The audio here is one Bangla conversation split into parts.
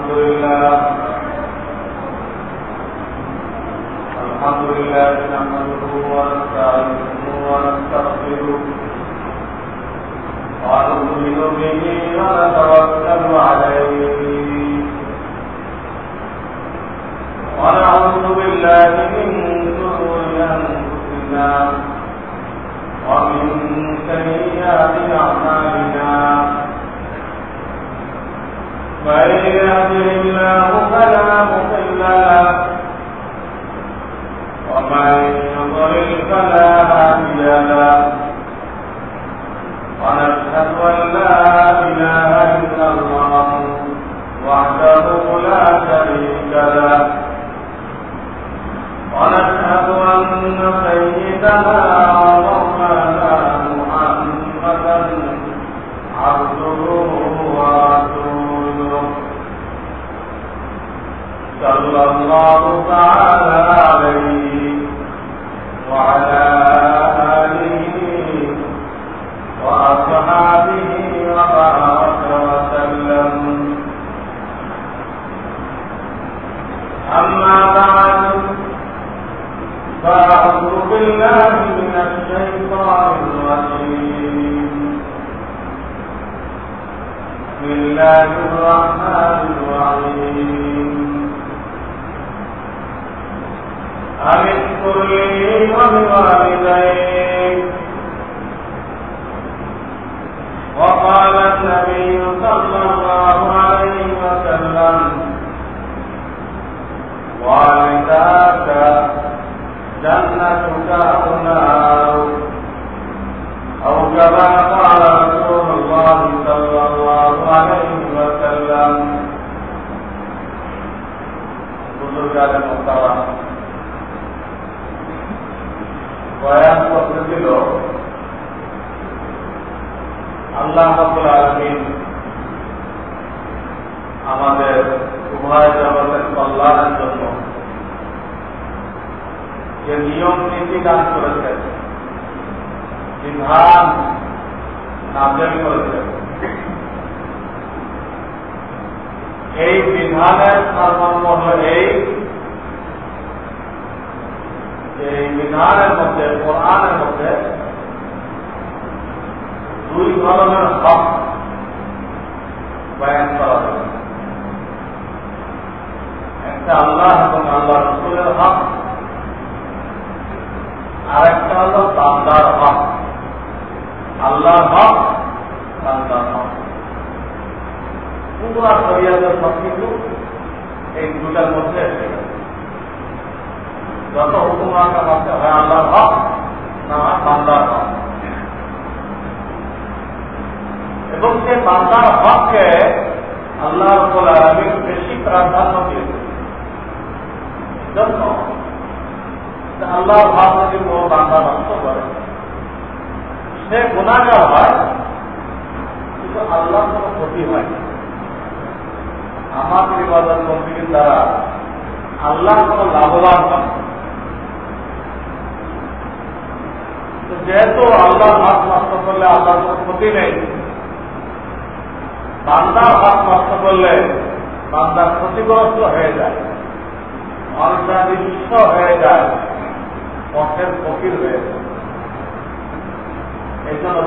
الحمد لله الحمد لله نحمده ونستعينه ونستغفره. ونؤمن به ونتوكل عليه. ونعوذ بالله من شرور ومن سيئات أعمالنا. من يهده الله فلا مضل له ومن يضلل فلا هادي له ونشهد أن لا إله إلا الله وحده لا شريك له ونشهد أن سيدنا আমাদের ইবাদত কমিটির দ্বারা আল্লাহ কোনো লাভবান হয় যেহেতু আল্লাহ হাত নষ্ট করলে আল্লাহর কোনো ক্ষতি নেই, বান্দার হাত নষ্ট করলে বান্দার ক্ষতিগ্রস্ত হয়ে যায় অর্থাৎ হয়ে যায় পথের ফকির হয়ে যায়। এই জন্য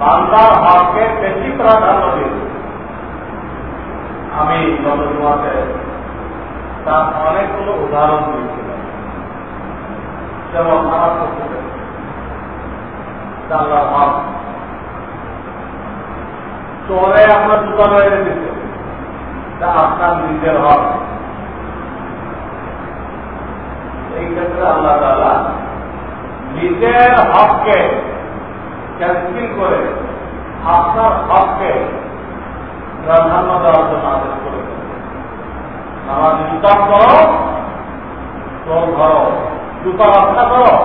বান্দার হককে বেশি প্রাধান্য দিয়েছে আমি গত তার অনেকগুলো উদাহরণ দিয়েছিলাম। যেমন আমার আপনার জুতা মেরে দিচ্ছে তা আপনার নিজের হক এই ক্ষেত্রে আল্লাহ তালা নিজের হককে ক্যান্সেল করে আপনার হককে প্রাধান্য দেওয়ার জন্য আদেশ করেছে। আমার জুতা করো, তোর ধরো জুতা রক্ষা করো।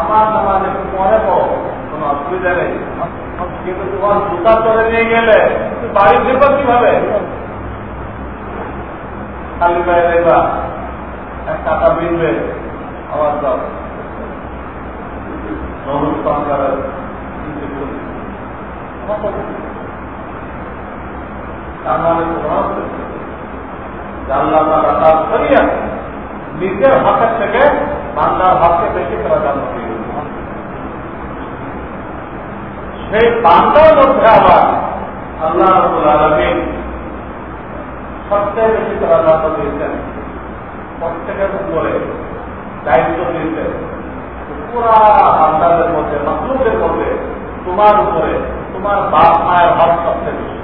আমার নামাজ একটু পরে করো কোনো অসুবিধা নেই। কিন্তু তোমার জুতা চলে নিয়ে গেলে বাড়ি ফিরবা কীভাবে? খালি পায়ে দেখবা এক টাকা বিনবে আবার দাও। নবুল তার তারা তার নিজের হাতের থেকে বান্দার হাতকে বেশি প্রাধান্য দিয়ে সেই বান্দার মধ্যে আবার আল্লাহ রবুল আলমিন সবচেয়ে বেশি প্রাধান্য দিয়েছেন। প্রত্যেকের উপরে দায়িত্ব দিয়েছেন। পুরা বান্দাদের মধ্যে মাসলুকের মধ্যে তোমার উপরে, তোমার বাপ মায়ের হক সবচেয়ে বেশি।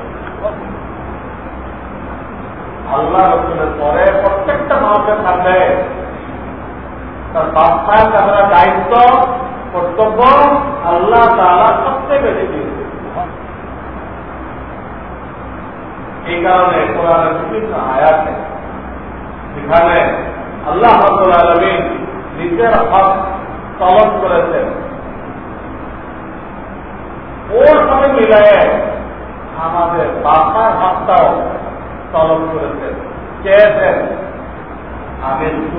আল্লাহ রসুলের পরে প্রত্যেকটা মানুষের সামনে তার মায়ের কাছে দায়িত্ব, কর্তব্য, আল্লাহ তালা সবচেয়ে বেশি দিয়েছে এই কারণে কোরআনের বিভিন্ন আয়াতে যেখানে আল্লাহ রবুল আলমিন নিজের হক তলব করেছেন। ওর সাথে মিলায় আমাদের বাপার হকটাও তলব করেছেন।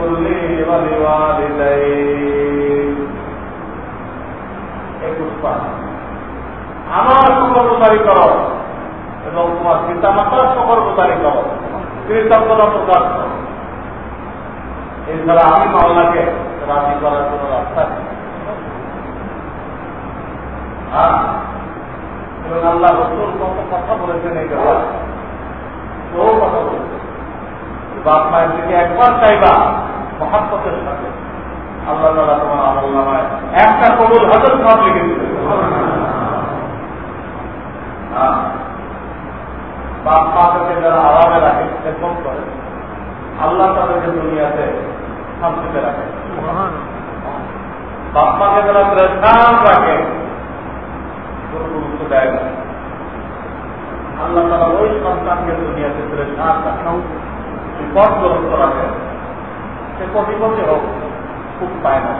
চললে এবার এবার একুশ পাঁচ আমার সকলদারি করো এবং তোমার পিতা মাতার সকলদারি করো। কৃতজ্ঞতা প্রকাশ করো। এছাড়া আমি মাওলাকে রাজি করার কোন রাস্তা নেই। হ্যাঁ? আল্লাহ রসুল কত কথা বলেছেন এই ব্যাপারে? বাপ মায়ের দিকে একবার চাইবা মহাত্মতের সাথে আল্লাহ তালা তোমার আমল নামায় একটা কবুল হাজার সব লিখে বাপ মাকে যারা আরামে রাখে খেদমত করে আল্লাহ তাদেরকে দুনিয়াতে শান্তিতে রাখে বাপ মাকে যারা প্রেশান রাখে আল্লাহ তারা ওই সন্তানকে দুনিয়াতে প্রেশান রাখে বিপদগ্রস্ত রাখে সে কোটিপতি হোক, খুব পায় না।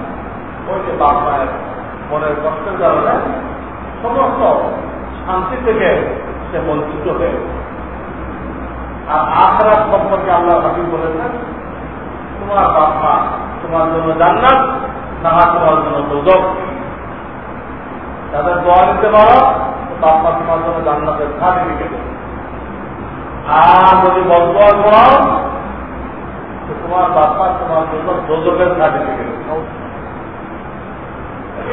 ওই যে বাপ মায়ের মনের কষ্টের কারণে সমস্ত শান্তি থেকে সে বঞ্চিত হয়ে আর আখরাত সম্পর্কে আল্লাহ হাবিব বলেছেন, তোমার বাপ মা তোমার জন্য জান্নাত না তোমার জন্য দুদক তাদের দোয়া নিতে পারো, বাপ মা তোমার জন্য জান্নাতের সার্টিফিকেট আর যদি বদয়া করো তোমার বাপা তোমার জন্য দোদকের সার্টিফিকেট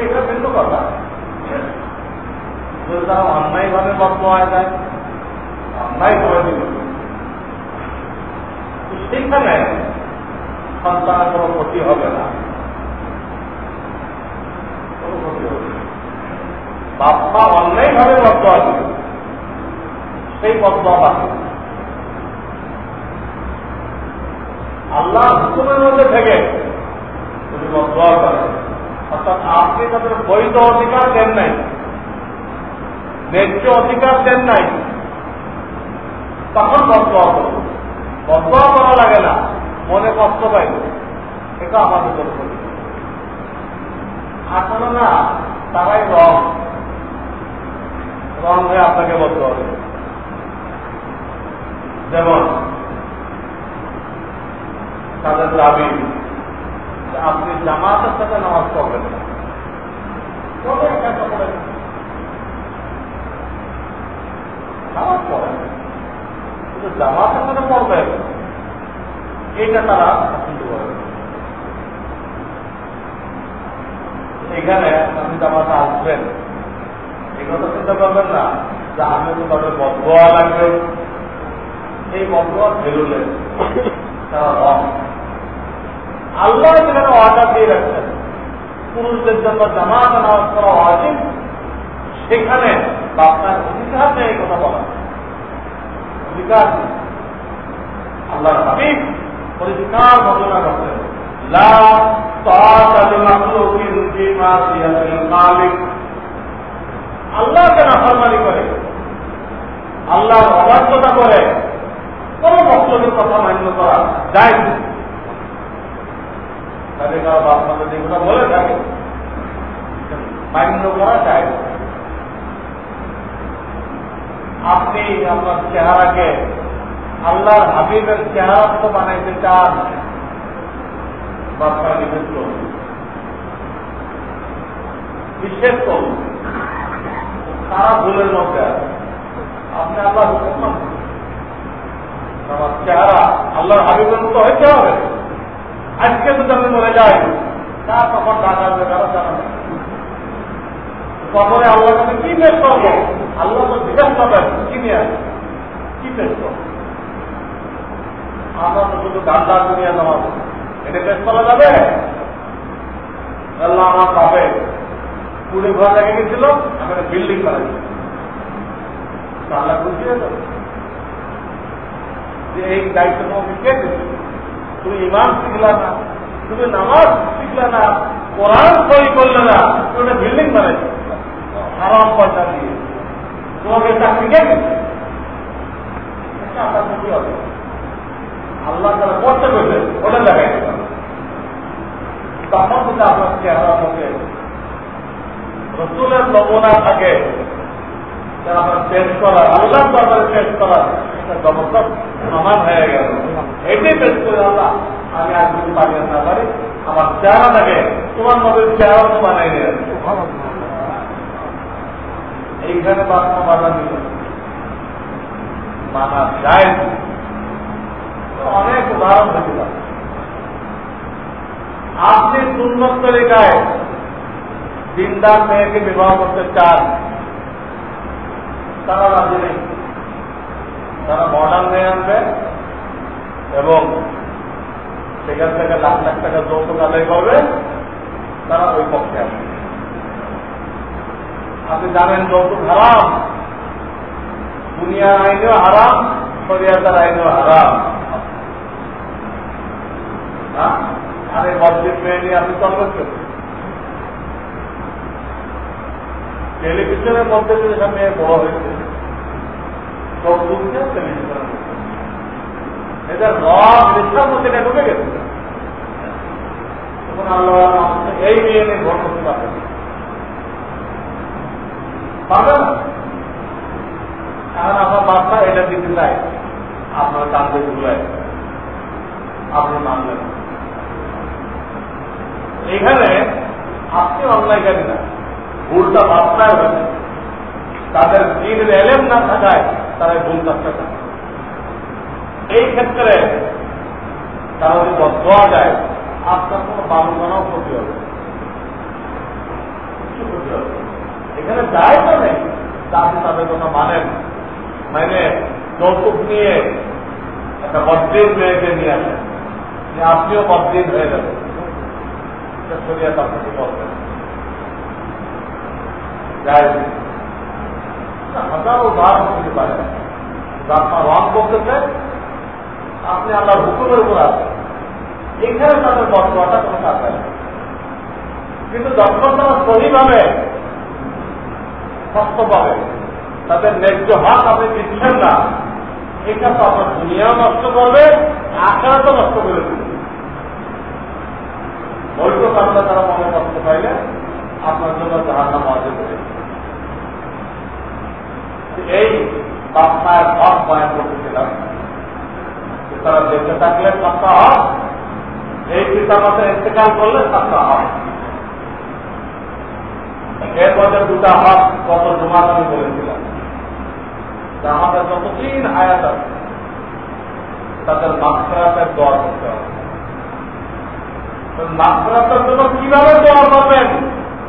এটা কিন্তু কথা। যদি তারা অন্যায় ভাবে বদয়া যায় অন্যায় করে দিল সেখানে সন্তানের কোনো ক্ষতি হবে না। বাপ্পা অন্যায় ভাবে বদয়া দিল সেই বদয়া বাকি আল্লাহ হুকুমের মধ্যে থেকে যদি অর্থাৎ আপনি তাদের বৈধ অধিকার দেন নাই। ন্যায্য অধিকার দেন নাই। তখন বদয়া করুন বদয়া করা লাগে না। মনে কষ্ট পাইল এটা আমাদের জন্য আসলে না, তারাই রং। রং হয়ে আপনাকে বলতে হবে যেমন তাদের দাবি আপনি জামাতের সাথে নামাজ পড়বেন না। জামাতের সাথে পড়বেন এইটা তারা পছন্দ করে এখানে আপনি জামাতে আসবেন এই কথা চিন্তা করবেন না, যে আমি তো তাদের বদয়া লাগবে। এই বদয়া ফেরুলেন তারা আল্লাহ যেখানে অর্ডার দিয়ে রাখছেন, পুরুষদের জন্য জামাত নামাজ করা অজিব সেখানে আপনার অধিকার নেই কথা বলা অধিকার আল্লাহ হাবিব পরিষ্কার ঘটনা করছেন আল্লাহকে নাফরমানি করে, আল্লাহর অবাধ্যতা করে, কোন বক্তব্যের কথা মান্য করা যায় তাদের কারও বলে থাকে করা আপনি আপনার চেহারাকে আল্লাহর হাবিবের চেহারা তো বানাইতে চান নিষেধ করুন। করুন। তারা ভুলের মধ্যে আপনি আল্লাহ হুকুম আল্লাহর হাবিবের মতো হইতে হবে। আজকে যদি আমি মরে যাই তা তখন ডাকা হবে কারও জানা কবরে আল্লাহ কাছে কি পেশ করব? আল্লাহ তো জিজ্ঞাসা করবেন, কি নিয়ে কি পেশ করব? আমরা তো শুধু গান্ডা দুনিয়া নামাজ এটা পেশ করা যাবে? আল্লাহ আমার পাবে কুড়ি ঘর লেগে গেছিল, আমি বিল্ডিং বানাইছি আল্লাহ খুশি হয়ে যাবে। যে এই দায়িত্ব তোমাকে কে দিচ্ছে তুমি ইমান শিখলা না, তুমি নামাজ শিখলে না, কোরআন সই করলে না, তুমি বিল্ডিং বানাইছো হারাম পয়সা দিয়ে। তোমাকে চাকরি কে আল্লাহ তারা করতে পেরেছে ওটা লাগাই তখন যদি আপনার চেহারা মুখে রসুলের নমুনা থাকে আপনার পেশ করা আল্লাহ করা সমান হয়ে গেল। এটাই পেশ করে আল্লাহ আমি আর কিছু পারি না পারি। আমার চেহারা থাকে তোমার মধ্যে চেহারা তো বানাই নিয়ে এইখানে বাসনা বাধা দিল। মানা যায় অনেক উদাহরণ হতে আপনি সুন্নত তরিকায় দিনদার মেয়েকে বিবাহ করতে চান, তারা রাজি নেই। তারা মডার্ন মেয়ে আনবে। এবং সেখান থেকে লাখ লাখ টাকা যৌতুক আদায় করবে, তারা ওই পক্ষে আসবে। আপনি জানেন যৌতুক হারাম? দুনিয়ার আইনেও হারাম, শরিয়াতার আইনেও হারাম। আর মসজিদ মেয়ে নিয়ে আপনি চলবেন টেলিভিশনের মধ্যে যদি মেয়ে বড় হয়েছে যৌতুক দিয়ে টেলিভিশনের মধ্যে এটা এই পারবে না। এখন আপনি আপনি অন্যায়কারী না। ভুলটা বাচ্চায় হয়েছে। তাদের দিনের এলেম না থাকায় তারা ভুল কাজটা করে এই ক্ষেত্রে তারা যদি বদয়া যায়, আপনার কোনো বাবুগানাও ক্ষতি হবে। এখানে যায় নেই। আপনি তাদের কথা মানেন। মানে যৌতুক নিয়ে একটা বদ্রিন মেয়েকে নিয়ে আসেন। যে আপনিও বদ্রিন হয়ে যাবেন। শরিয়াত আপনাকে বলবেন? পারেন। আপনার রং করতেছে আপনি আল্লাহর হুকুমের উপর আছেন। এখানে তাদের বর্তমানটা কোনো কাজ হয় কিন্তু যখন তারা সহিভাবে শক্ত পাবে তাদের ন্যায্য হাত আপনি দিচ্ছেন না এটা তো আপনার দুনিয়াও নষ্ট করবে আখড়া তো নষ্ট করে দেবে। বৈধ কারণে তারা মনে কষ্ট পাইলে আপনার জন্য জাহার নাম অর্জন করে এই বাপমায়ের হক বয়ান করতেছিলাম তারা বেঁচে থাকলে সাতটা হক এই পিতামাতা ইন্তেকাল করলে সাতটা হক এর মধ্যে দুটা হক কত জমা আমি বলেছিলাম। আমাদের যতদিন হায়াত আছে, তাদের মাত্রাতের দোয়া করতে হবে। মাত্রাতের জন্য কীভাবে দোয়া করবেন?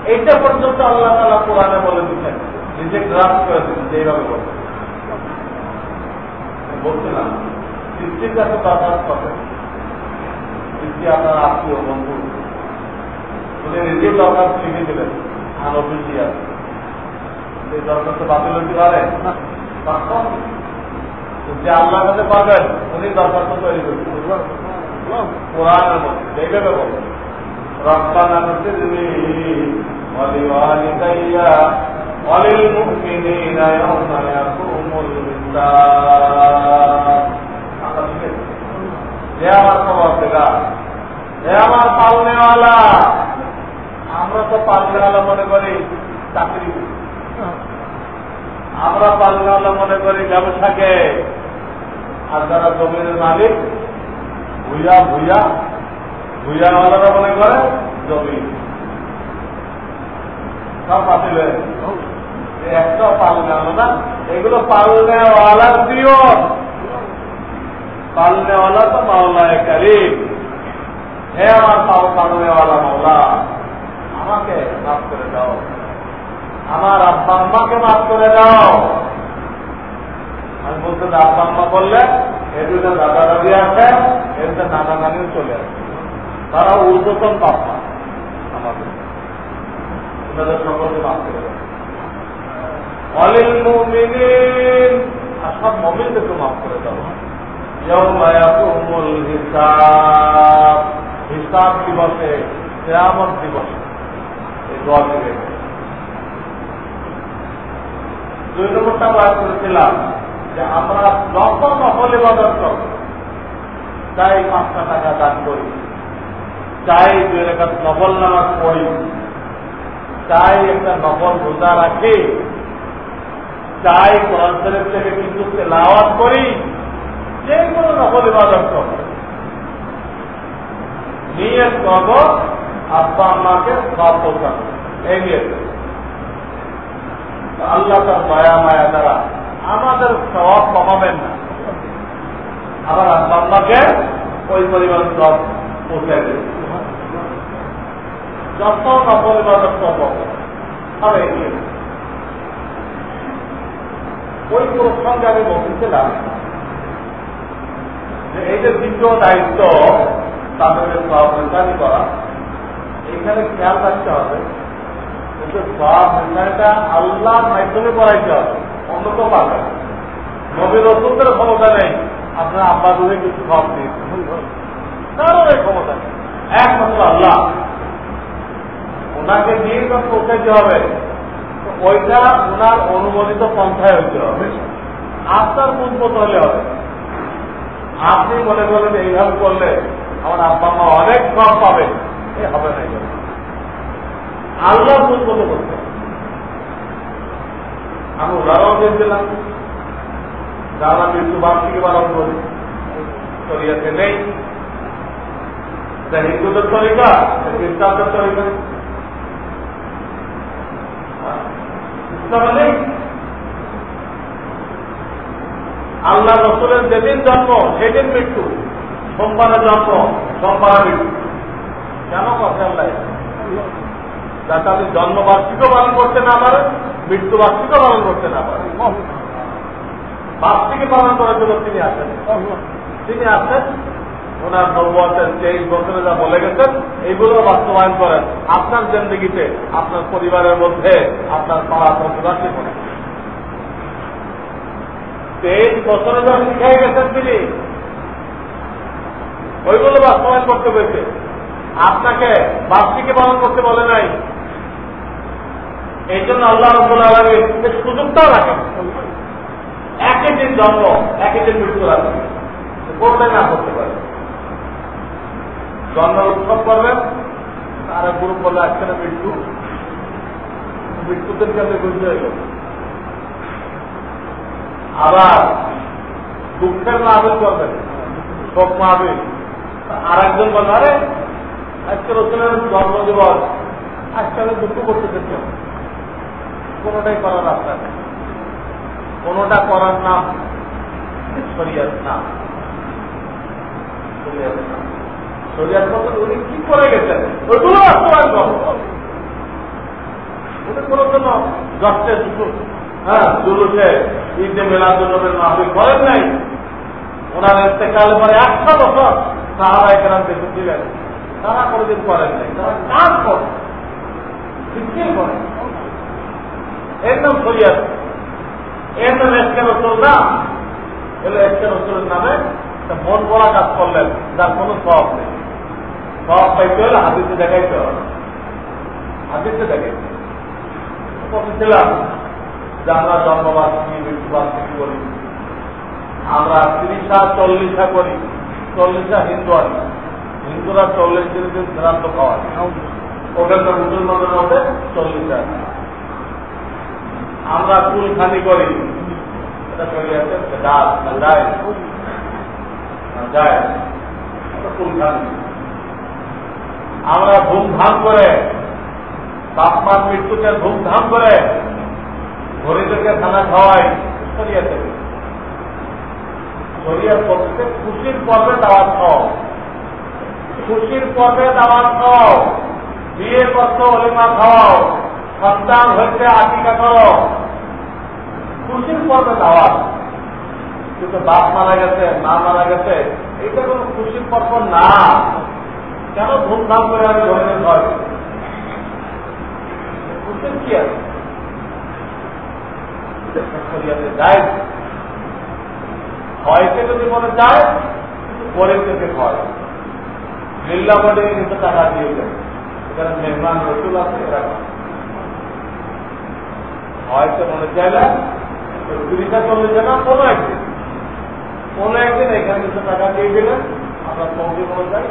এইটা পর্যন্ত আল্লাহ তালা কোরআনে বলে দিচ্ছেন। নিজে গ্রাস করে দিচ্ছেন এইভাবে বলবেন বলছিলাম। সৃষ্টির কাছে দরখাস্ত করবেন সৃষ্টি আপনার আত্মীয় বন্ধু উনি নিজেই দরখাস্ত লিখে দিলেন আর অফিসই আছে এই দরখাস্ত বাতিল হতে পারে যে আল্লাহ কাছে পাবেন উনি দরখাস্ত তৈরি করছেন কোরআনের মধ্যে দেখবে বলবেন ربنا اغفر لي ولوالدي وللمؤمنين يوم يقوم الحساب হে আমার খবর আমার পালনেওয়ালা তো পালনেওয়ালা মনে করি চাকরি আমরা পালনেওয়ালা মনে করি ব্যবসাকে। আর যারা জমির মালিক ভুইয়া ভুইয়া ভুইয়াওয়ালারা মনে করে জমি। সব বাতিল হয়ে একটা পালনে আলো না, এগুলো পালনেওয়ালার দিও পালনেওয়ালা তো মাওলায় করিম। হে আমার পাও পালনেওয়ালা মাওলা, আমাকে মাফ করে দাও। আমার আব্বা আম্মাকে মাফ করে দাও। আমি বলতে আব্বা আম্মা বললে এর দুটো দাদা দাদি আছে এর নানা নানিও চলে আসে তারা ঊর্ধ্বতন পাপ্পা আমাদের। ওনাদের সকলকে মাফ করে দাও। অলিল মুমিনিন, আর সব মমিনদেরকে মাফ করে দাও। হিসাব। হিসাব দিবসে, কেয়ামত দিবসে। দুই নম্বরটা বার করেছিলাম যে আমরা যত নকল ইবাদত করব। চাই পাঁচটা টাকা দান করি চাই দুই রেখা নকল নামাজ পড়ি চাই একটা নকল রোজা রাখি চাই কোরআন শরীফ থেকে কিন্তু তেলাওয়াত করি যে কোনো নকল ইবাদত করব নিয়ে করব, আব্বা আম্মাকে এই আল্লাহ তার দয়া, মায়া দ্বারা আমাদের স্বভাব কমাবেন না। আবার আব্বা আম্মাকে ওই পরিমাণ সব পৌঁছে দেবে। যত নকল ইবাদত করব, সব এগিয়ে ওই প্রসঙ্গে আমি বলতেছিলাম এই যে দ্বিতীয় দায়িত্ব তাদের সহযোগিতা করা। এখানে খেয়াল রাখতে হবে যে সব মাধ্যমে করাইতে হবে, অন্য তো পাবে নবীর রসুলদের ক্ষমতা নেই, আপনার আব্বা দুধে কিছু সব দিয়েছে কারোর ক্ষমতা নেই। একমাত্র আল্লাহ। ওনাকে দিয়ে যখন পৌঁছাইতে হবে ওইটা ওনার অনুমোদিত পন্থায় হইতে হবে। আপনার মন হলে হবে। আপনি মনে করেন এইভাবে করলে আমার আব্বা মা অনেক কম পাবে। এ হবে না এগুলো। আল্লাহ মতো করতে আমি উদাহরণ দিয়েছিলাম যারা মৃত্যু বার্ষিকী পালন করি, শরিয়াতে নেই। হিন্দুদের তরিকা খ্রিস্টানদের তরিকা। ইসলামে নেই। আল্লাহ রসুলের যেদিন জন্ম, সেদিন মৃত্যু। সোমবারে জন্ম, সোমবারে মৃত্যু। কেন কথা আল্লাহ? যাতে আপনি জন্মবার্ষিকও পালন করতে না পারেন, মৃত্যুবার্ষিকও পালন করতে না পারেন। বার্ষিকী পালন করার জন্য তিনি আছেন তিনি আছেন ওনার নব্বতের তেইশ বছরে যা বলে গেছেন, এইগুলো বাস্তবায়ন করেন। আপনার জিন্দগিতে, আপনার পরিবারের মধ্যে, আপনার পাড়া প্রতিবাসী করেন তেইশ বছরে যা শিখাই গেছেন তিনি? ওইগুলো বাস্তবায়ন করতে পেরেছে আপনাকে বার্ষিকী পালন করতে বলে নাই। এই জন্য আল্লাহ রব্বুল আলমীর সুযোগটাও রাখেন। একই দিন জন্ম একই দিন মৃত্যু রাখেন করতে না করতে পারে। জন্ম উৎসব করবেন এক গ্রুপ বলে একখানে মৃত্যু। মৃত্যুদের কাছে বুঝতে হয়ে গেল আবার দুঃখের মাহবিল করবেন শোক মাহবিল আর একজন বলে আজকে রসুলের জন্মদিবস, আজকে দুঃখ করতে চাচ্ছি কোনোটাই করার রাস্তা নেই। কোনোটা করার নাম শরিয়াত নাম শরিয়াত মতো উনি কি করে গেছেন? ওইগুলো উনি কোনো দুটো হ্যাঁ জুলুসে ঈদে মেলাদুল্লভের মাহফিল করেন নাই। ওনার ইন্তেকালের পরে একশো বছর সাহারা এখানে বেঁচে ছিলেন। তারা কোনোদিন করেন নাই। তারা কাজ করেন শিক্ষিত করেন এর নাম রসুল না। এগুলো এসকে রসুলের নামে মন পড়া কাজ করলেন, যার কোনো সব নেই। সব পাইতে হলে হাদিসে দেখাইতে হবে। হাদিসে দেখাইতে বলছিলাম যে আমরা জন্মবার্ষিকী মৃত্যুবার্ষিকী করি? আমরা তিরিশা, চল্লিশা করি। চল্লিশা হিন্দু আছি। হিন্দুরা চল্লিশ দিন দিন শ্রাদ্ধ খাওয়ায় ওখানকার মুসলমানদের মধ্যে চল্লিশা। আমরা কুলখানি করি। আছে ডাল যায় যায় আমরা ধুমধাম করে তাপমান মৃত্যুতে ধুমধাম করে গরিবদেরকে খানা খাওয়াই দেবে। শরীর করতে খুশির পর্বে দাওয়াত খাও। খুশির পর্বে দাওয়াত খাও। বিয়ে করছ অলিমা খাওয়াও সন্তান হয়েছে আটিকা করো। খুশির পর্বে দাওয়াত। কিন্তু বাপ মারা গেছে, মা মারা গেছে, এইটা কোনো খুশির পর্ব না। কেন ধুমধাম করে আমি ধরে হয় খুশির কি আছে? যায়। ভয়কে যদি মনে যায় পরে থেকে ভয়। লিল্লা বলে কিন্তু টাকা দিয়ে দেয় এখানে মেহমান, রসুল আছে, এরা হয়তো মনে চাইলে চুরিটা চলে যায় না, কোনো একদিন। কোনো একদিন এখানে কিছু টাকা দিয়ে দিলেন, আপনার সৌদি মনে যায়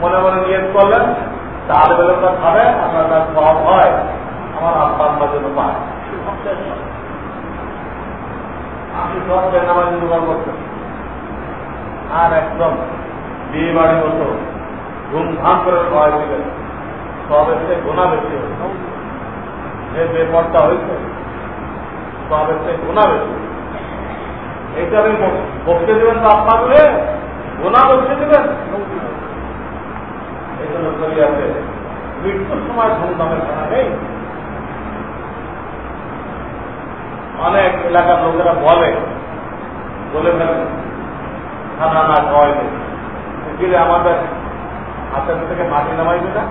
মনে মনে নিয়ত করলেন চাল বেলটা খাবে, আপনার তার সব হয়। আমার আব্বা আব্বার জন্য পায়। আপনি সব বেনামাজি জোগাড় করতেন আর একদম বিয়ে বাড়ি মতো ধুমধাম করে ভয় দিলেন সব এসে গোনা বেশি হয়েছে। যে বেপরটা হয়েছে, সব এসে গোনা বেশি। এইটা আপনি বসতে দেবেন তো আপনাগুলো গোনা বসতে দেবেন। এই জন্য আছে। মৃত্যুর সময় ধুমধামের খানা নেই। অনেক এলাকার লোকেরা বলে বলে ফেলেন খানা না খাওয়াইবে গেলে আমাদের হাতের থেকে মাটি নামাইবে না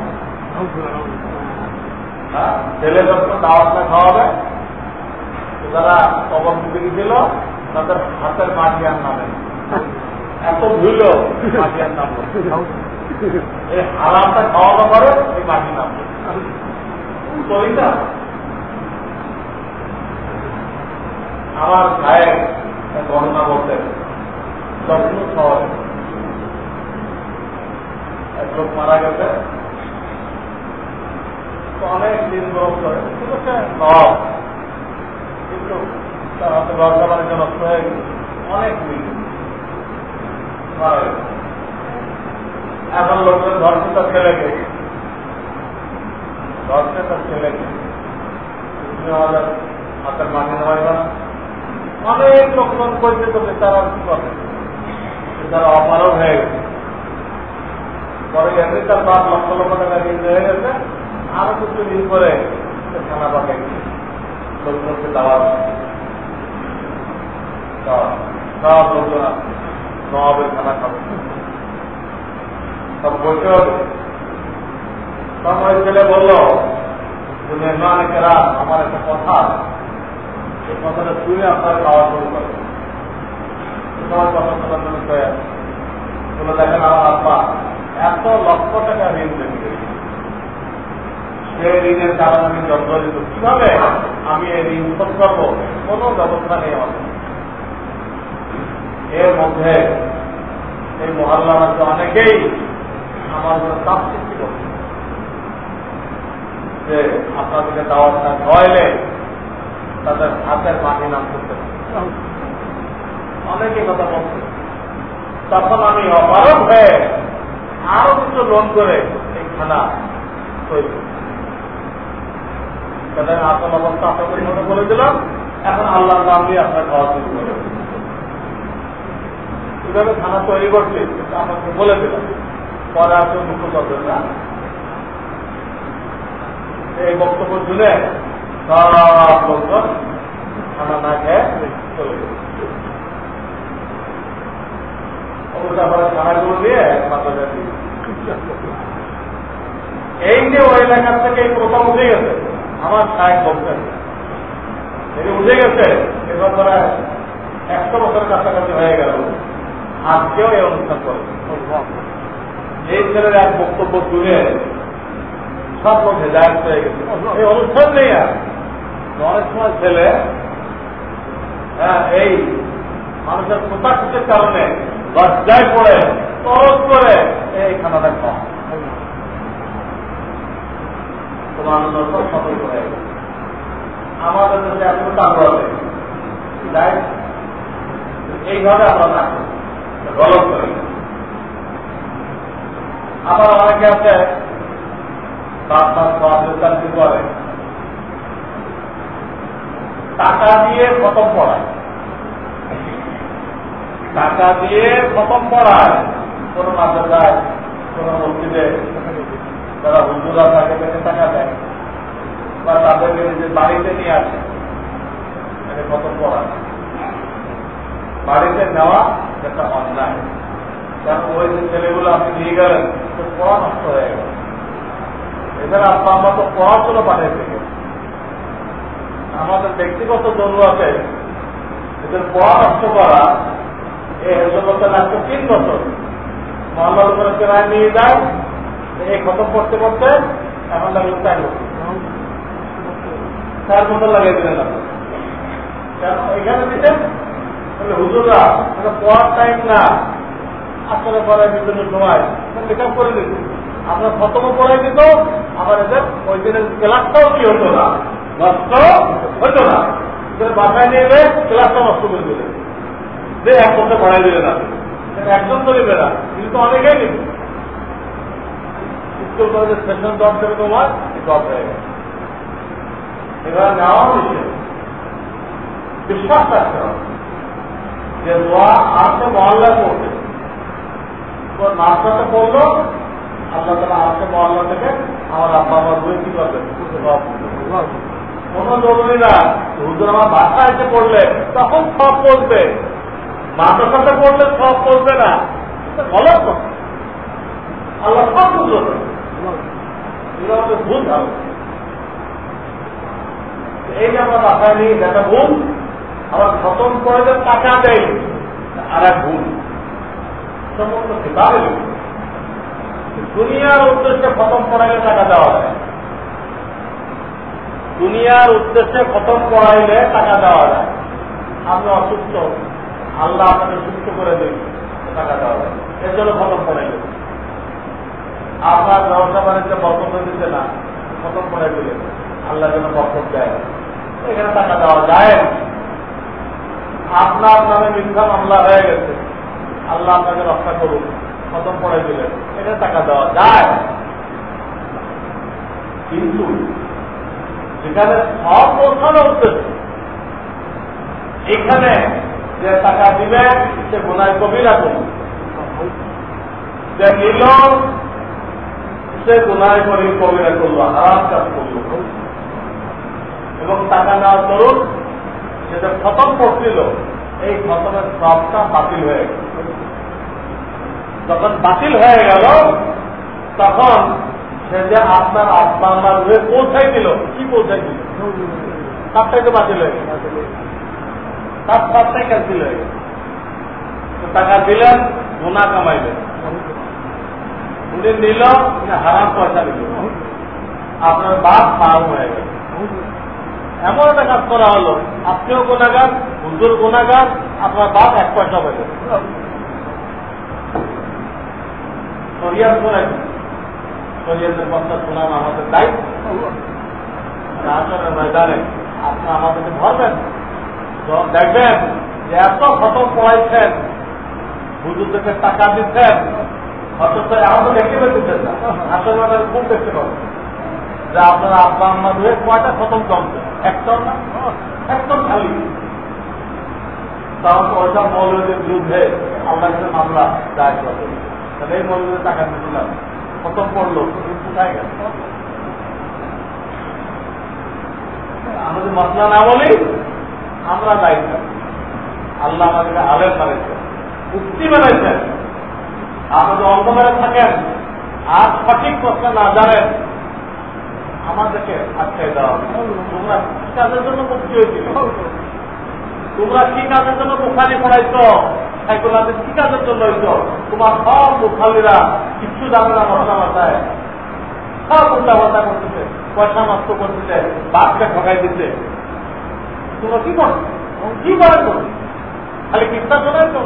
হ্যাঁ, ছেলে যখন দাওয়াত না খাওয়াবে তারা কবর দিকে দিল তাদের হাতের মাটি আর নামে এত ধুইল মাটি আর নামলো এই হারামটা খাওয়ানো করে এই মাটি নামলো। চলি না। আমার ভাইয়ের ঘটনা বলতেন যত্ন শহরে এক মারা গেছে। অনেক দিন বরফ করে ঠিক আছে? নব কিন্তু তার হাতে দরজা বাণিজ্য নষ্ট হয়ে গেছে। অনেক দিন। মারা গেছে। এখন লোকের ধরছে তার ছেলেকে। ধরছে তার ছেলেকে। তুমি আমাদের হাতের মাটি নেওয়াইবা না। অনেক লোকজন করতে করতে তারা কি করে? তারা অপারক হয়ে গেছে। পরে গেছে তার পাঁচ লক্ষ লক্ষ টাকা ঋণ হয়ে গেছে। আরও কিছু দিন করে খানা পাকাই লোকজনকে দেওয়া, সব লোকজন নবাবের খানা খাবে। সব বসে হবে। তখন ছেলে বলল যে মেহমান আমার একটা কথা এই আমার কীভাবে আমি এই ঋণ শোধ করব? কোনো ব্যবস্থা নেই আমাদের এর মধ্যে এই মহল্লার মধ্যে অনেকেই আমার জন্য চাপ সৃষ্টি করছে। যে আপনাদেরকে দাওয়াত না খাওয়াইলে তাদের হাতের মাটি নাম করতে অনেকে কথা বলছে। তখন আমি অপারক হয়ে আরও কিছু লোন করে এই খানা তাদের আসল অবস্থা আপনাদের মনে করে দিলাম এখন আল্লাহ নাম দিয়ে আপনার খাওয়া শুরু করে। কীভাবে খানা তৈরি করছে আপনাকে বলে দিলাম পরে আসলে মুখ্য এই বক্তব্য শুনে সব লোকজন খানা না খেয়ে চলে গেছে এই যে ওই এলাকার থেকে এই প্রথম উঠে গেছে, আমার সাহেব বলছেন এই উঠে গেছে এবার ধরা একশো বছরের কাছাকাছি হয়ে গেল। আজকেও এই অনুষ্ঠান করে এই ছেলের এক বক্তব্য শুনে সব লোক হেদায়ত হয়ে গেছে। এই অনুষ্ঠান নেই আর। অনেক ছেলে হ্যাঁ এই মানুষের কারণে লজ্জায় পড়ে, তরস করে এই আমাদের দেশে এত এইভাবে আমরা গলত করে আবার অনেকে আছে সাত পাঁচ করে টাকা দিয়ে খতম পড়ায়। টাকা দিয়ে খতম পড়ায়। কোন মাদ্রাসায়, কোন মসজিদে যারা হুজুরা থাকে তাকে টাকা দেয়। বা তাদেরকে নিজের বাড়িতে নিয়ে আসে। এটা খতম পড়ায়। বাড়িতে নেওয়া একটা অন্যায়। কারণ ওই যে ছেলেগুলো আপনি নিয়ে গেলেন তো পড়া নষ্ট হয়ে গেল। এছাড়া আপনার তো পড়াশোনা পাঠিয়ে থেকে আমাদের ব্যক্তিগত দলু আছে। এদের পড়া নষ্ট করা এই হেজবতে লাগতো তিন বছর। মহল্লার উপরে কেনায় নিয়ে যায়, এই খতম করতে করতে এখন লাগল চার বছর বছর লাগিয়ে দিলেন কেন? এখানে দিতেন হুজুরা এটা পড়ার টাইম না আসলে পড়ায় বিভিন্ন সময় মেকআপ করে দিত। আপনার খতমও পড়াই দিত, আবার এদের ওই দিনের ক্লাসটাও কি হতো না? নষ্ট হতো না। বাসায় নিয়ে এলে ক্লাসটা নষ্ট করে দিলেন যে এক বছর পড়াই দিলেন আপনি একজন তো নেবে না। কিন্তু অনেকেই নেবে। স্কুল কলেজের সেশন জব দেবে তোমার জব হয়ে গেছে। এবার নেওয়া হয়েছে। বিশ্বাস রাখতে হবে। যে দোয়া আসে মহল্লায় পড়বে। তো নাস্তাতে পড়ল। আল্লাহ তালা আসে মহল্লা থেকে আমার আব্বা আমার বই কি করবে? কোন জরুরি না। হুজুর আমার বাসায় এসে পড়লে তখন সব পড়বে মাদ্রাসাতে পড়লে সব পড়বে না। আল্লাহ সব ভুল এই যে আমরা বাসায় নিয়ে যেটা ভুল। আবার খতম করে যে টাকা দেয় আর এক ভুল। সমস্ত দুনিয়ার উদ্দেশ্যে খতম করাইলে টাকা দেওয়া যায়। দুনিয়ার উদ্দেশ্যে খতম করাইলে টাকা দেওয়া যায়। আপনি অসুস্থ, আল্লাহ আপনাকে সুস্থ করে দিন, টাকা দেওয়া যায়। এর জন্য খতম করাইলে। আপনার ব্যবসা বাণিজ্য বর্তন দিচ্ছে না, খতম করে দিলেন। আল্লাহ যেন বর্তন দেয়। এখানে টাকা দেওয়া যায়। আপনার নামে মিথ্যা মামলা হয়ে গেছে। আল্লাহ আপনাকে রক্ষা করুন খতম করে দিলেন। এখানে টাকা দেওয়া যায়। কিন্তু যেখানে সব পৌঁছানো উদ্দেশ্য। এখানে যে টাকা দিবে সে গুনায় কবিরা করুন যে নিল, সে করি কবিরা করল কাজ করল। এবং টাকা নেওয়ার সেটা খতম করছিল, এই খতমের সবটা বাতিল হয়ে গেল। যখন বাতিল হয়ে গেল, তখন সে যে আপনার আত্মা আমার হয়ে পৌঁছাই দিল কি পৌঁছাই দিল তো বাতিল হয়ে গেল তার সবটাই হয়ে গেল টাকা দিলেন গুণা কামাইলেন। উনি নিল হারাম পয়সা দিল। আপনার বাপ পাও হয়ে গেল এমন একটা কাজ করা হলো, আপনিও গুণাগার হুজুর গুণাগার আপনার বাপ এক পয়সা পেল শরিয়ার শোনেন শরিয়াতের কথা শোনান আমাদের দায়িত্ব আসলে ময়দানে আপনি আমাদেরকে ধরবেন দেখবেন যে এত খতম পড়াইছেন হুজুরদেরকে টাকা দিচ্ছেন, অথচ পেতেছেন না। আসলে আমাদের খুব দেখতে পাবেন যে আপনারা আব্বা আম্মা ধুয়ে কয়টা খতম কমছে একদম না? একদম খালি। তাহলে ওইটা মৌলদের বিরুদ্ধে আল্লাহ মামলা দায়ের করবে তাহলে এই টাকা দিয়েছিলাম খতম পড়ল কোথায় গেল? যদি মশলা না বলি আমরা দায়িত্ব আল্লাহ আমাদেরকে আলেম বানাইছেন মুক্তি বানাইছেন যদি অন্ধকারে থাকেন। আর সঠিক প্রশ্ন না জানেন, আমাদেরকে আটকাই দেওয়া তোমরা কাজের জন্য মুক্তি হয়েছিল। তোমরা কি কাজের জন্য মুখালি পড়াইছ সাইকোলজি কি কাজের জন্য হয়েছ তোমার সব মুখালিরা কিচ্ছু জানে না মশলা মাথায় সব উল্টা পাল্টা করতেছে, পয়সা নষ্ট করতেছে, বাপকে ঠকাই দিচ্ছে তোমরা কি করো কি করে তো খালি কিস্তা শোনাই তো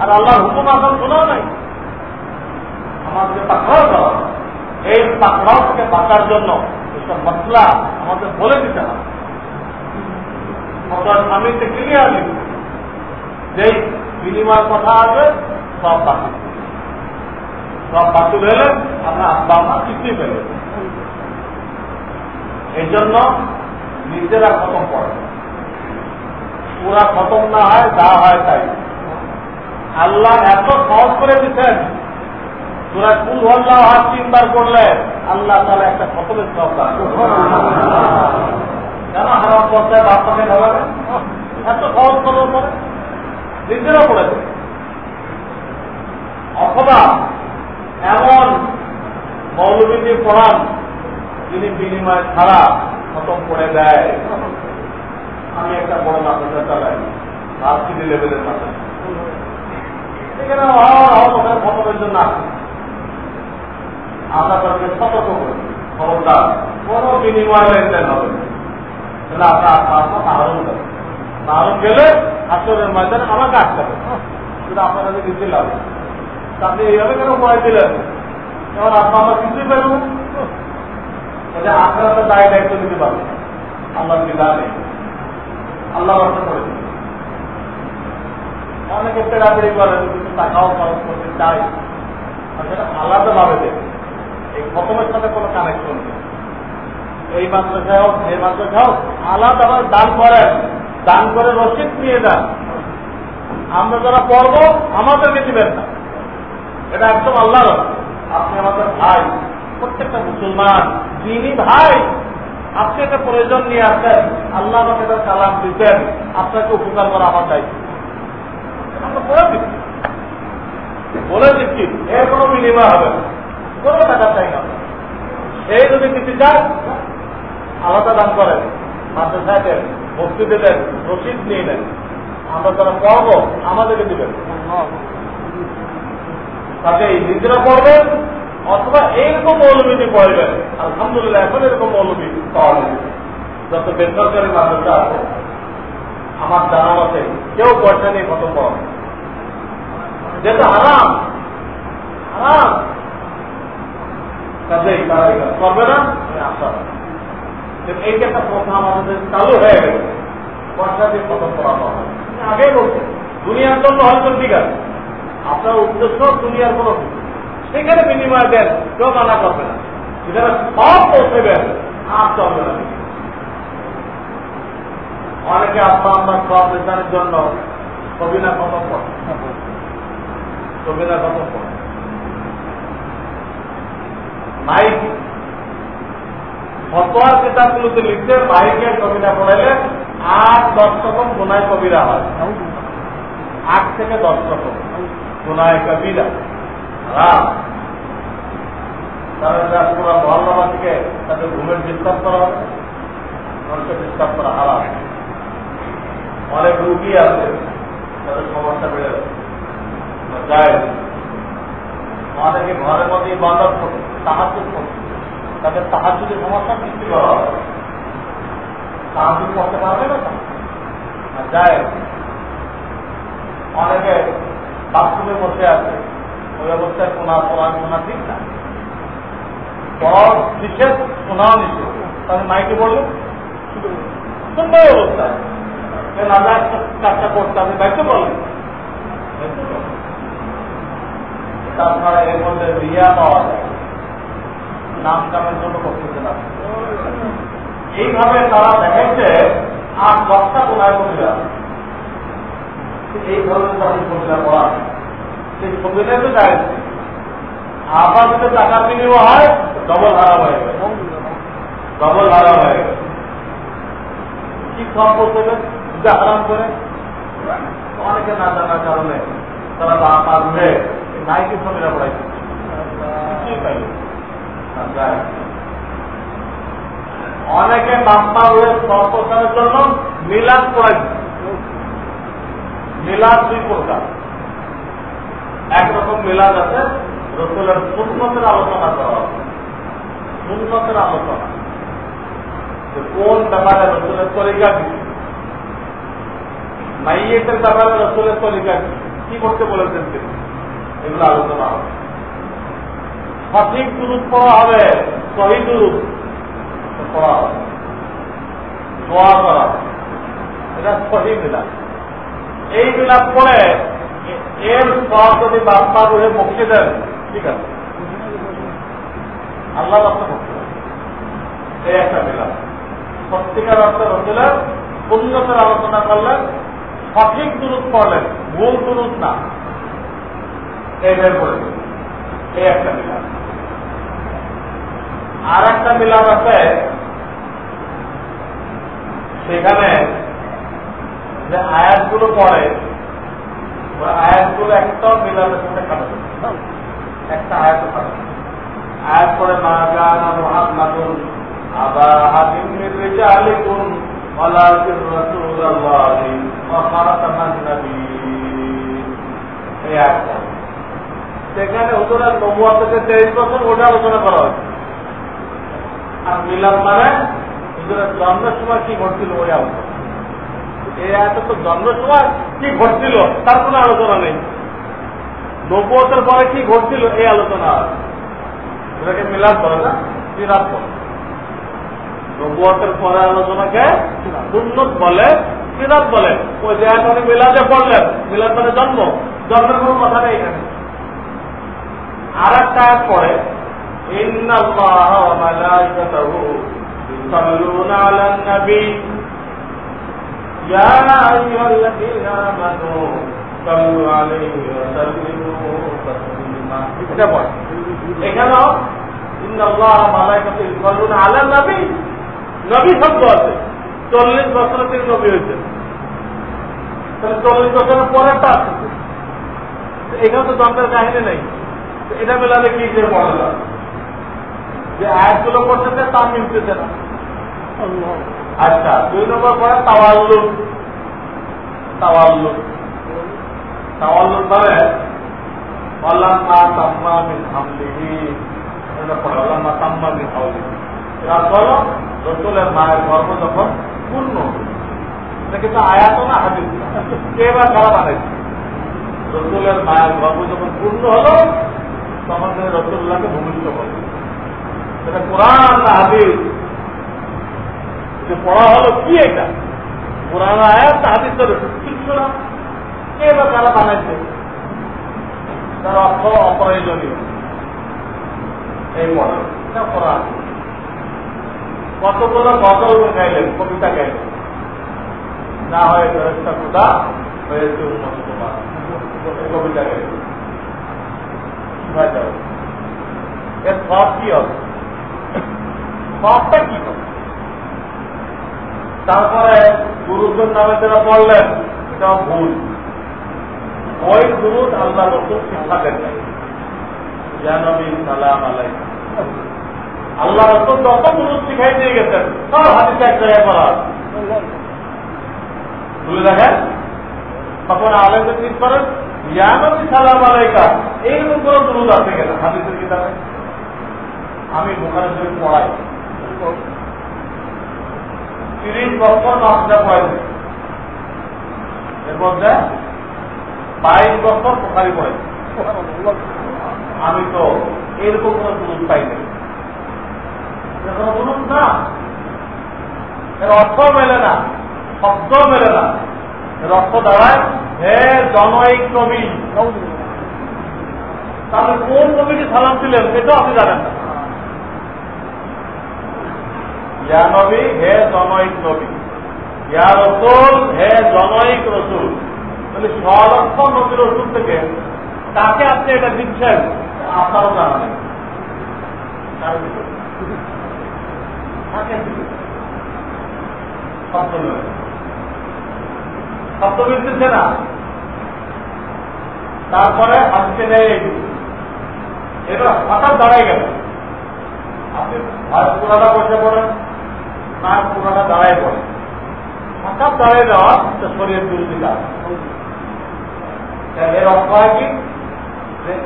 আর আল্লাহর হুকুম আসল শোনাও নাই? আমাদেরকে পাকড়াও দেওয়া এই পাকড়াও থেকে বাঁচার জন্য, এসব মশলা আমাদের বলে দিতে হবে। আমরা স্বামীতে ক্লিয়ারলি যেই বিনিময় কথা আছে, সব বাতিল। সব বাতিল হলে আমরা আব্বা মা কিছুই পেলেন এই জন্য নিজেরা খতম পড়ে পুরা খতম না হয়, যা হয় তাই। আল্লাহ এত সহজ করে দিচ্ছেন তোরা কুল হল্লাহ হাত তিনবার করলে আল্লাহ তাহলে একটা খতমের সব কেন হারাম পর্যায়ে বাচ্চাকে ঢালাবে এত সহজ করার পরে নিজেরা পড়েছে অথবা এমন মৌলবীজি পড়ান যিনি বিনিময় ছাড়া খতম করে দেয়। আমি একটা বড় মাদ্রাসা চালাই। ভার্সিটি লেভেলের মাদ্রাসা। সেখানে খতমের জন্য আমরা তাদেরকে সতর্ক করি। খবরদার। কোন বিনিময় লেনদেন হবে তাহলে আপনার আপনার আহরণ করেন আহরণ গেলে আসরের ময়দানে আমাকে আসতে হবে শুধু আপনার কাছে দিতে লাগবে আপনি এইভাবে কেন পড়াই দিলেন এবার আপনার আমরা কিছুই পারব এটা আপনারা তো দায় দায়িত্ব দিতে পারবেন আল্লাহ বিধান নেই আল্লাহ বাসা করে দিন অনেকে পেড়াপেড়ি করেন কিছু টাকাও খরচ করতে চাই সেটা আলাদাভাবে দেবে এই খতমের সাথে কোনো কানেকশন নেই এই মাদ্রাসায় হোক এই মাদ্রাসায় হোক আলাদাভাবে দান করেন। দান করে রসিদ নিয়ে যান। আমরা যারা পড়ব আমাদেরকে দিবেন না। এটা একদম আল্লাহ আপনি আমাদের ভাই, প্রত্যেকটা মুসলমান, যিনি ভাই, আপনি একটা প্রয়োজন নিয়ে আসেন। আল্লাহ আমাকে তার কালাম দিতেন। আপনাকে উপকার করা আমার দায়িত্ব। আমরা করে দিচ্ছি। বলে দিচ্ছি, এর কোনো বিনিময় হবে কোনো টাকা চাই না। এই যদি দিতে চায় আলাদা দান করেন। মাদ্রাসায় দেন মসজিদে দেন রসিদ নিয়ে নেন। আমরা তারা পড়ব, আমাদেরকে দিবেন। তাকে নিজেরা পড়বেন, অথবা এইরকম মৌলবীটি পড়বেন। আলহামদুলিল্লাহ, এখন এরকম মৌলবী পাওয়া যায়। যত বেসরকারি মাদ্রাসা আছে, আমার জানা মতে কেউ পয়সা নিয়ে কত পড়া। যেটা আরাম আরাম কাজেই তারা করবে না আশা এই যে একটা প্রথা আমাদের চালু হয়ে গেছে। পয়সা দিয়ে পড়া পাওয়া আগে বলছে দুনিয়ার জন্য হয়তো ঠিক আছে। আপনার উদ্দেশ্য দুনিয়ার কোনো সেখানে বিনিময় দেন, কেউ মানা করবে না। সেখানে সব পৌঁছেবেন আর চলবে না। অনেকে আপনার আপনার সব নির্ধারণের জন্য ছবিনা কত পড়ে? ছবিনা কত পড়ে? মাইক ফতোয়ার কিতাবগুলোতে লিখতে মাইকের কবিতা পড়াইলে আট দশ রকম গোনায় কবিরা হয়। আট থেকে দশ রকম গোনায় কবিরা তাদের ঘুমের করা করা অনেক তাদের বেড়ে অনেকে ঘরের মধ্যে করছে সাহায্য করছে। তাদের সাহায্যের সমস্যা সৃষ্টি করা হবে সাহায্য করতে পারবে না যায় অনেকে বাথরুমে বসে আছে, ওই অবস্থায় শোনা পড়া শোনা ঠিক না। পর নিষেধ শোনাও নিষেধ তাহলে মাইকে বলল সুন্দর অবস্থায় আল্লাহ কাজটা করতে আপনি দায়িত্ব বলেন। তাছাড়া এর মধ্যে রিয়া পাওয়া যায়। নাম কামের জন্য করতেছে না এইভাবে তারা দেখাচ্ছে আর দশটা কোনায় কবিরা এই ধরনের তাদের কবিরা পড়া। সেই কবিরা তো যায় আবার যদি টাকা বিনিময় হয় ডবল হারা হয়ে ডবল হারা হয়ে গেছে কি করতে পূজা হারাম করে। অনেকে না জানার কারণে তারা পার হয়ে নাইকে ছবিরা পড়াইছে। কিছুই পাইল? অনেকে বাপ্পা হয়ে সর্বসানের জন্য মিলাদ করাইছে মিলাদ দুই প্রকার। একরকম মিলাদ আছে, রসুলের সুন্নতের আলোচনা করা সুন্নতের আলোচনা। কোন ব্যাপারে রসুলের তরিকা কি? মাইয়েটের ব্যাপারে রসুলের তরিকা কি করতে বলেছেন তিনি? এগুলো আলোচনা হবে। সঠিক দুরূপ পড়া হবে শহীদ দুরূপ পড়া হবে। দোয়া করা। এটা সহি মিলাপ এই মিলাপ পরে এর সব যদি বাপ্পা রুহে মুক্তি দেন, ঠিক আছে? আল্লাহ রাস্তা মুক্তি এই একটা মিলাপ সত্যিকার অর্থে রসুলের উন্নতের আলোচনা করলেন, সঠিক দূরত পড়লেন, ভুল দূরত না। এই বের করে এই একটা মিলাদ আর একটা মিলাদ আছে। সেখানে যে আয়াতগুলো পড়ে আয়াতগুলো একটাও মিলাদের সাথে খাবে একটা আয়াত খাবে আয়াত পরে মা গান মোহাম্মদুন আবা হাকিম রিজালিকুম ওয়ালাকিন রাসূলুল্লাহি ওয়া খাতামান নবীয়্যিন এই আয়াতটা সেখানে হুজুরের নবুয়া থেকে তেইশ বছর ওটা আলোচনা করা হয়েছে। আর মিলাদ মানে হুজুরের জন্মের সময় কি ঘটছিল ওই আলোচনা আয়াত তো জন্মের সময় কি ঘটছিল, তার কোনো আলোচনা নেই। নব্বতের পরে কি ঘটছিল এই আলোচনা এটাকে মিলাদ বলে না সিরাত বলে। নব্বতের পরে আলোচনাকে সুন্নত বলে সিরাত বলে। ওই যে আপনি মিলাদে পড়লেন, মিলাদ মানে জন্ম জন্মের কোনো কথা নেই এখানে। আর একটা পড়ে إن الله وملائكته يصلون على النبي يا أيها الذين آمنوا صلوا عليه وسلموا تسليما এটা পড়ে এখানেও ইন্ন আল্লাহ মালাইকাতু ইউসাল্লুনা আলা নবী নবী শব্দ আছে চল্লিশ বছরে তিনি নবী হয়েছে তাহলে চল্লিশ বছরের পরেরটা আছে এখানে তো দন্তের কাহিনী নেই এটা মেলালে কি যে পড়া যায় যে আয়াতগুলো করতেছে তা মিলতেছে না। আচ্ছা দুই নম্বর পরে তাওয়াল্লুদ তাওয়াল্লুদ তাওয়াল্লুদ মানে তাম্মা মিন হামলিহি। তাম্মা মিন রসুলের মায়ের গর্ভ যখন পূর্ণ এটা কিন্তু আয়াত না হাদিস কে বা কারা বানাইছে? রসুলের মায়ের গর্ভ যখন পূর্ণ হলো তখন রসুল্লাহকে ভূমিষ্ঠ করলেন এটা কোরআন না হাদিস? পড়া হলো কি এটা? কোরআন আয়াত না হাদিস তো কিচ্ছু না। কে বা কারা বানাইছে? তার অর্থ অপ্রয়োজনীয়। এই পড়া এটা কোরআন। কতগুলো গজল গাইলেন, কবিতা গাইলেন? না হয় ফেরস্তা খুদা হয়েছে উন্নত তোমার কবিতা গাইলেন। এর সব কি হবে? সবটা কি হবে? তারপরে গুরুজন নামে যারা পড়লেন, এটাও ভুল। ওই গুরুদ আল্লাহ রসুল শিক্ষা দেন নাই। সালাম আলাই আল্লাহ রসুল যত গুরুদ শিখাই দিয়ে গেছেন, সব হাতিতে এক জায়গায় করা ভুলে দেখেন? তখন আলেমদের ঠিক করেন ইয়ানবী সালাম আলাইকা। এইরকম কোন দুরুদ আছে কেন কিতাবে? আমি বোখারে শরীফ পড়াই। তিরিশ বছর বাইশ বছর পড়াইছি আমি তো এরকম কোন দুরুদ পাই দুরুদ না। এর অর্থ মেলে না, শব্দ মেলে না। এর অর্থ দাঁড়ায়, হে জনৈক নবী তাহলে কোন নবীকে সালাম দিলেন সেটাও আপনি জানেন না। নবী হে জনৈক নবী। ইয়া রসুল, হে জনৈক রসুল। তাহলে সলক্ষ নবী রসুল থেকে তাকে আপনি এটা দিচ্ছেন? আপনারও জানা না। তারপরে আজকে নেই এটা হঠাৎ দাঁড়াই গেল। আপনি ভারত পুরাটা বসে পড়েন। না পুরাটা দাঁড়ায় পড়েন হঠাৎ দাঁড়াই দেওয়া শরীরের বিরোধী কাজ এর অর্থ হয় কি?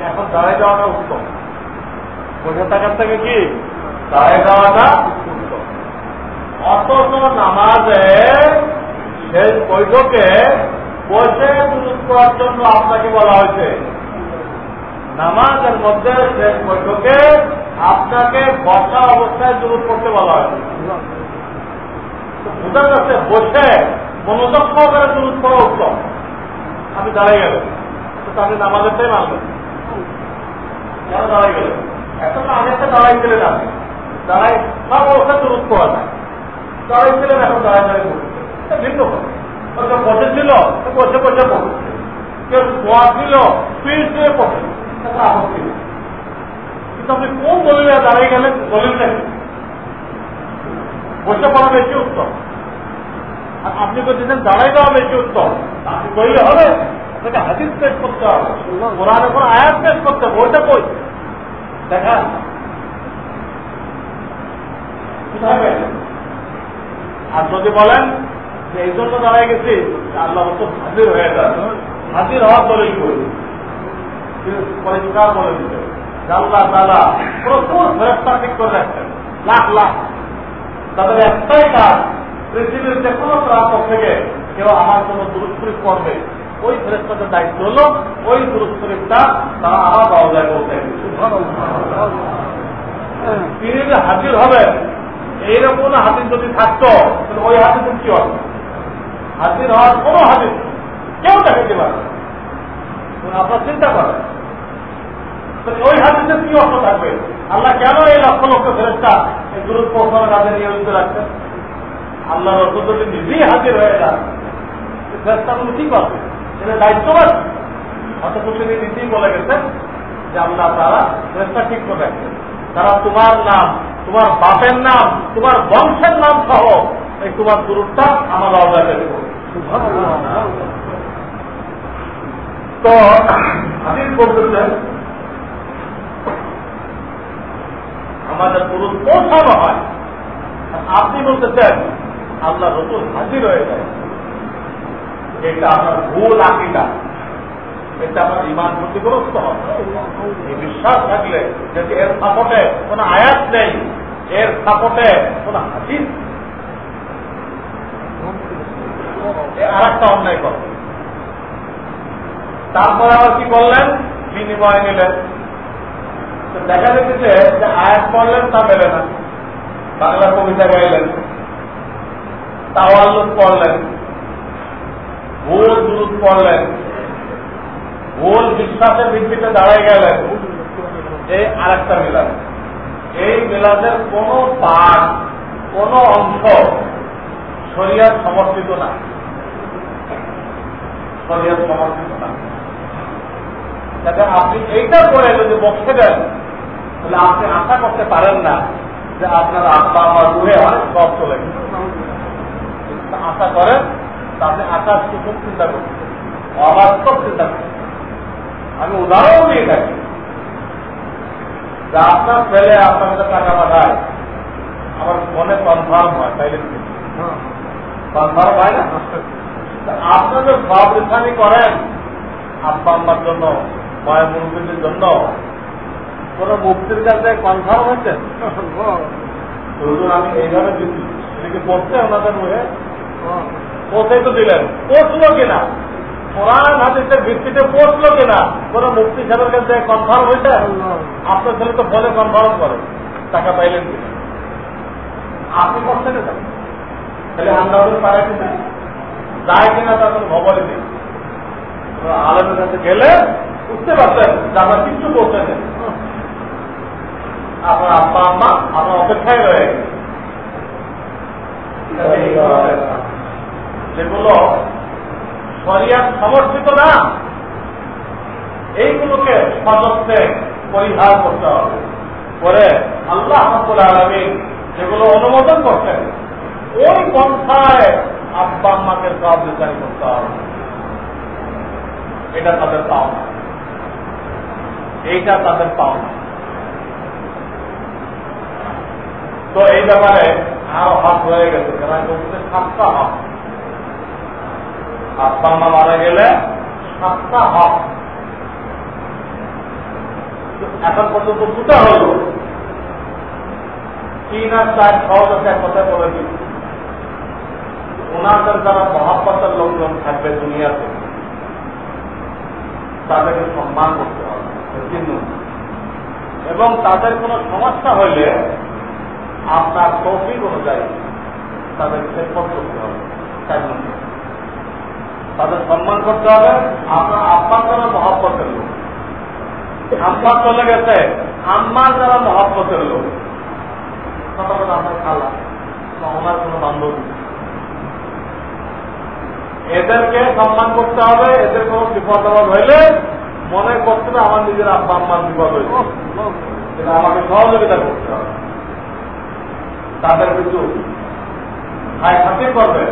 এখন দাঁড়াই দেওয়াটা উত্তম। বসে থাকার থেকে কি? দাঁড়াই দেওয়াটা উত্তম। অথচ নামাজে সেই বৈঠকে বসে দুরুদ করার জন্য আপনাকে বলা হয়েছে। নামাজের মধ্যে শেষ বৈঠকে আপনাকে বসা অবস্থায় দূর করতে বলা হয়েছে। বোঝা যাচ্ছে বসে মনোযোগ সহকারে দূর করা উত্তম। আপনি দাঁড়িয়ে তো মানবেন কেন দাঁড়াই গেলেন দাঁড়াই আপনি। দাঁড়াই দাঁড়াই কেউ কিন্তু আপনি কোন দলিলে দাঁড়িয়ে গেলেন? দলিলটা কি? বসে পড়া বেশি উত্তম। আর আপনি বলছেন দাঁড়াই দেওয়া বেশি উত্তম। আপনি কইলে হবে? আপনাকে হাদিস পেশ করতে হবে। কোরআনের কোনো আয়াত পেশ করতে হবে ওইটা কই? দেখা আর যদি বলেন যে এই জন্য দাঁড়ায় গেছি আল্লাহ মতো হাজির হয়ে যান। হাজির হওয়ার দলিল করি পরিষ্কার বলে দিতে আল্লাহ তালা প্রচুর ফেরস্তা ঠিক করে রাখছেন। লাখ লাখ। তাদের একটাই কাজ পৃথিবীর যে কোনো প্রাপক থেকে কেউ আমার জন্য দুরুৎশরীফ করবে ওই ফেরস্তাদের দায়িত্ব হলো ওই দুরুৎশরীফটা তারা আমার বাউদায় বলতে তিনি যে হাজির হবেন এইরকম হাতির যদি থাকতো তাহলে ওই হাজির কি হবে? হাজির হওয়ার কোনো হাজির কেউ দেখাতে পারে আপনার চিন্তা করেন। ওই হাদিসের কি অর্থ থাকবে? আল্লাহ কেন এই লক্ষ লক্ষ ফেরেস্তা এই দূরত পৌঁছানোর কাজে নিয়োজিত রাখছেন আল্লাহ রসুল যদি নিজেই হাজির হয়ে যান ফেরেস্তাগুলো কি করবে? সেটা দায়িত্ববান? অথচ তিনি নিজেই বলে গেছেন যে আল্লাহ তারা ফেরেস্তা ঠিক করে তারা তোমার নাম, তোমার বাপের নাম, তোমার বংশের নাম সহ এই তোমার দূরটা আমার অবদানে দেব। তো হাদিস বলতেছেন আমাদের পুরুষ পৌঁছানো হয়। আপনি বলতেছেন, আল্লাহ রসুল হাজির হয়ে যায়। এটা আপনার ভুল আকিটা এটা আমার ইমান ক্ষতিগ্রস্ত হবে। এই বিশ্বাস থাকলে, যদি এর সাপোর্টে কোন আয়াত নেই, এর সাপোর্টে কোন হাজির আর একটা অন্যায় করে। তারপরে আবার কি করলেন? বিনিময় নিলেন। দেখা যাচ্ছে যে আয়াত পড়লেন, তা মেলে না। বাংলা কবিতা গাইলেন। তাওয়াল্লুক পড়লেন। ভুল দুরুদ পড়লেন। ভুল বিশ্বাসের ভিত্তিতে দাঁড়াই গেলেন। এই আর একটা মিলাদ। এই মিলাদের কোন পাঠ কোন অংশ শরিয়ার সমর্থিত না। শরিয়ার সমর্থিত না। আপনি এইটা করে যদি বসে দেন তাহলে আপনি আশা করতে পারেন না যে আপনার আত্মা আমার রুহে অনেক সব চলে গেছে। আশা করেন তাতে আকাশ সুযোগ চিন্তা করছে অবাস্তব চিন্তা করছে আমি উদাহরণ দিয়ে থাকি। যে আপনার ছেলে আপনার কাছে টাকা পাঠায় আমার ফোনে কনফার্ম হয় তাইলে কনফার্ম হয় না? আপনার যে সব রেখানি করেন আব্বা আম্মার জন্য মায়ের মুরব্বীদের জন্য কোন মুক্তির কাছে কনফার্ম হয়েছে? আমি এইভাবে দিচ্ছি। এদিকে পড়ছে ওনাদের মুখে? পৌঁছে তো দিলেন। পৌঁছলো কিনা? কোরআন হাদিসের ভিত্তিতে পৌঁছলো কিনা? কোন মুক্তি সাহেবের কাছে কনফার্ম হয়েছে? আপনার ছেলে তো ফলে কনফার্ম করে। টাকা পাইলেন কিনা? আপনি করছেন তাহলে আন্দাজ পারে কিনা যায় কিনা তখন খবরই নেই। আলমের কাছে গেলে বুঝতে পারছেন যে আমার কিচ্ছু বলতে আপনার আব্বা, আম্মা, আমার অপেক্ষায় রয়ে যেগুলো শরিয়ার সমর্থিত না, এইগুলোকে সযত্নে পরিহার করতে হবে। করে আল্লাহ হাবুল আলমী যেগুলো অনুমোদন করছেন, ওই পন্থায় আব্বা, আম্মাকে সব বিচার করতে হবে। এটা তাদের পাওনা। এইটা তাদের পাওনা। তো এই ব্যাপারে আরও হক হয়ে গেছে। কেন বলছে সাতটা হক। আব্বা মা মারা গেলে সাতটা হক। এখন পর্যন্ত দুটা হল। তিন আর চার সহজ আছে, এক কথায় বলে দিই। ওনাদের যারা মহাব্বতের লোকজন থাকবে দুনিয়াতে, তাদেরকে সম্মান করতে হবে। এবং তাদের কোনো সমস্যা হইলে আপনার তৌফিক অনুযায়ী তাদের খেদমত করতে হবে তাদের সম্মান করতে হবে আপনার আব্বার যারা মহব্বতের লোক আব্বার চলে গেছে আম্মার যারা মহব্বতের লোক আপনার খালা বা ওনার কোনো বান্ধবী। এদেরকে সম্মান করতে হবে এদের কোনো বিপদ হইলে মনে করছে না আমার নিজের আব্বা আম্মার বিপদ হয়েছে আমাকে সহযোগিতা করতে হবে। তাদের কিছু খায় খাতির করবেন।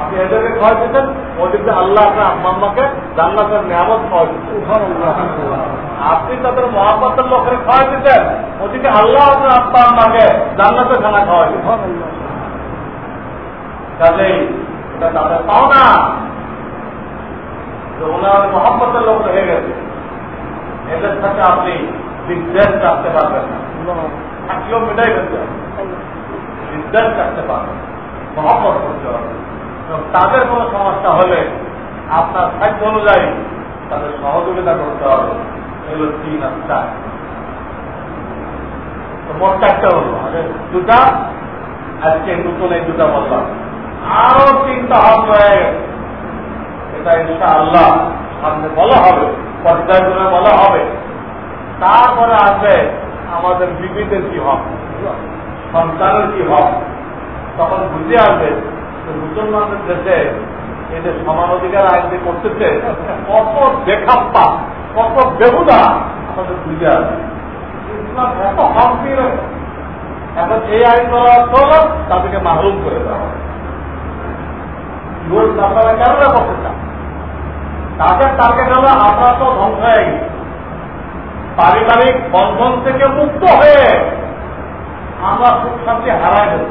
আপনি এদেরকে খাওয়া দিতেন ওদিকে আল্লাহ আপনার আম্মা আম্মাকে জান্নাতের নিয়ামত খাওয়া দিতেন। আপনি তাদের মহাপতের লোকের খাওয়া দিতেন ওদিকে আল্লাহ আপনার আব্বা আম্মাকে জান্নাতের খানা খাওয়া দিতেন। কাজেই এটা তাদের পাও না তো ওনার মহাপতের লোক হয়ে গেছে। এদের সাথে আপনি বিদ্বেষ রাখতে পারবেন না। রাখতে পারবেন মহব্বত করতে হবে। এবং তাদের কোনো সমস্যা হলে আপনার সাধ্য অনুযায়ী তাদের সহযোগিতা করতে হবে। এগুলো তিন আর চার। মোট চারটা হলো। দুটা, আজকে নতুন এই দুটা বললাম। আরও তিনটা এটা ইনশা আল্লাহ সামনে বলা হবে পর্যায়ক্রমে বলা হবে। তারপরে আসবে আমাদের বিবিদের কি হক? সন্তানের কি হক? তখন বুঝে আসবে মুসলমানদের দেশে এই যে সমান অধিকার আইন করতেছে, কত বেখাপ্পা, কত বেহুদা আমাদের বুঝে আসবে এত হক দিয়ে এখন এই আইন করা তাদেরকে মাহরুম করে দেওয়া আপনারা, কেন করতে চান তাদের আপনারা তো ধ্বংস হয়ে গেছে। পারিবারিক বন্ধন থেকে মুক্ত হয়ে আমরা সুখ শান্তি হারাই দেব।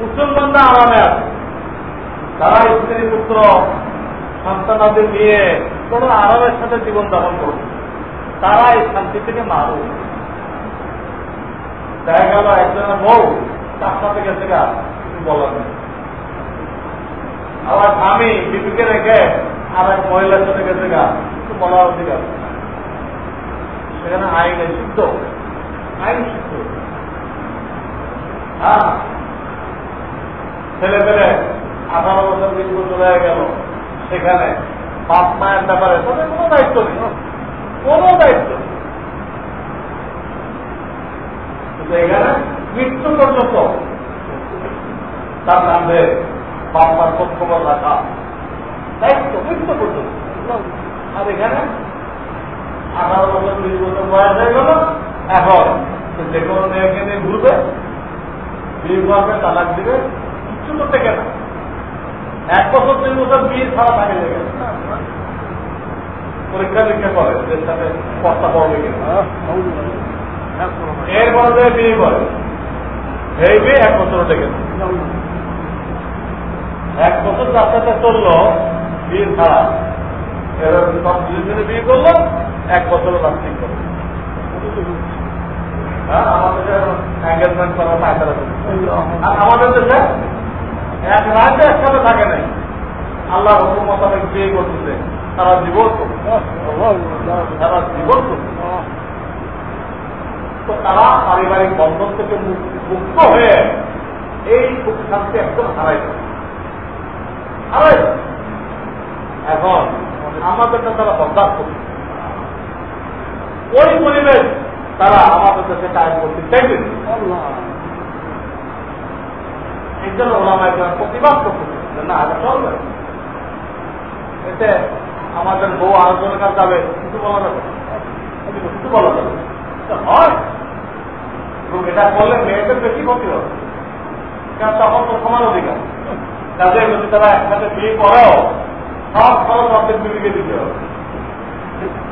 মুসলমানরা আরামে আছে। তারা স্ত্রী, পুত্র সন্তানাদের নিয়ে কোন আরামের সাথে জীবন যাপন করবে তারা এই শান্তি থেকে মারু দেখা গেল একজনের বউ গেছে গা কিছু বলার নেই আবার স্বামী বিপিকে রেখে আর এক মহিলার সাথে গেছে গা বলার অধিকার সেখানে আইন সিদ্ধ আইন সিদ্ধ হ্যাঁ। ছেলে পেলে আঠারো বছর বিশ বছর গেল সেখানে। বাপ মায়ের ব্যাপারে তাদের কোনো দায়িত্ব নেই, কোনো দায়িত্ব কিন্তু এখানে মৃত্যু পর্যন্ত তার কাঁধে বাপ মার খোঁজখবর রাখা দায়িত্ব মৃত্যু পর্যন্ত আর এখানে আঠারো বছর বিশ বছর বয়স হয়ে গেল এখন যে কোনো মেয়েকে নিয়ে ঘুরবে বিয়ে করবে তালাক দিবে কিছু করতে কেন এক বছর দুই বছর বিয়ে ছাড়া থাকে লেগে পরীক্ষা নিরীক্ষা করে এদের সাথে কর্তা পড়বে কিনা। এরপরে বিয়ে করে এই বিয়ে এক বছর লেগে এক বছর যাত্রাটা চলল বিয়ে ছাড়া। সব দুজনে বিয়ে করল এক বছর লাস্টিং করল আমাদের এঙ্গেজমেন্ট করা পায়তারা আর আমাদের দেশে এক রাজ্যে একসাথে থাকে নাই। আল্লাহ হুকুম মোতাবেক বিয়ে করতেছে তারা জীবন তারা জীবন তো তারা পারিবারিক বন্ধন থেকে মুক্ত হয়ে এই সুখ শান্তি একদম হারাই হারাই এখন আমাদেরটা তারা বরদাস্ত করছে ওই পরিবেশ তারা আমাদের দেশে কাজ করতে চাইবে। প্রতিবাদ না, এটা চলবে এতে আমাদের বউ কাজ যাবে বলা যাবে বলা যাবে হয়। এটা করলে মেয়েদের বেশি ক্ষতি হবে। তখন তো সমান অধিকার। কাজে যদি তারা একসাথে বিয়ে করেও সব খরচ অর্ধেক দিতে হবে।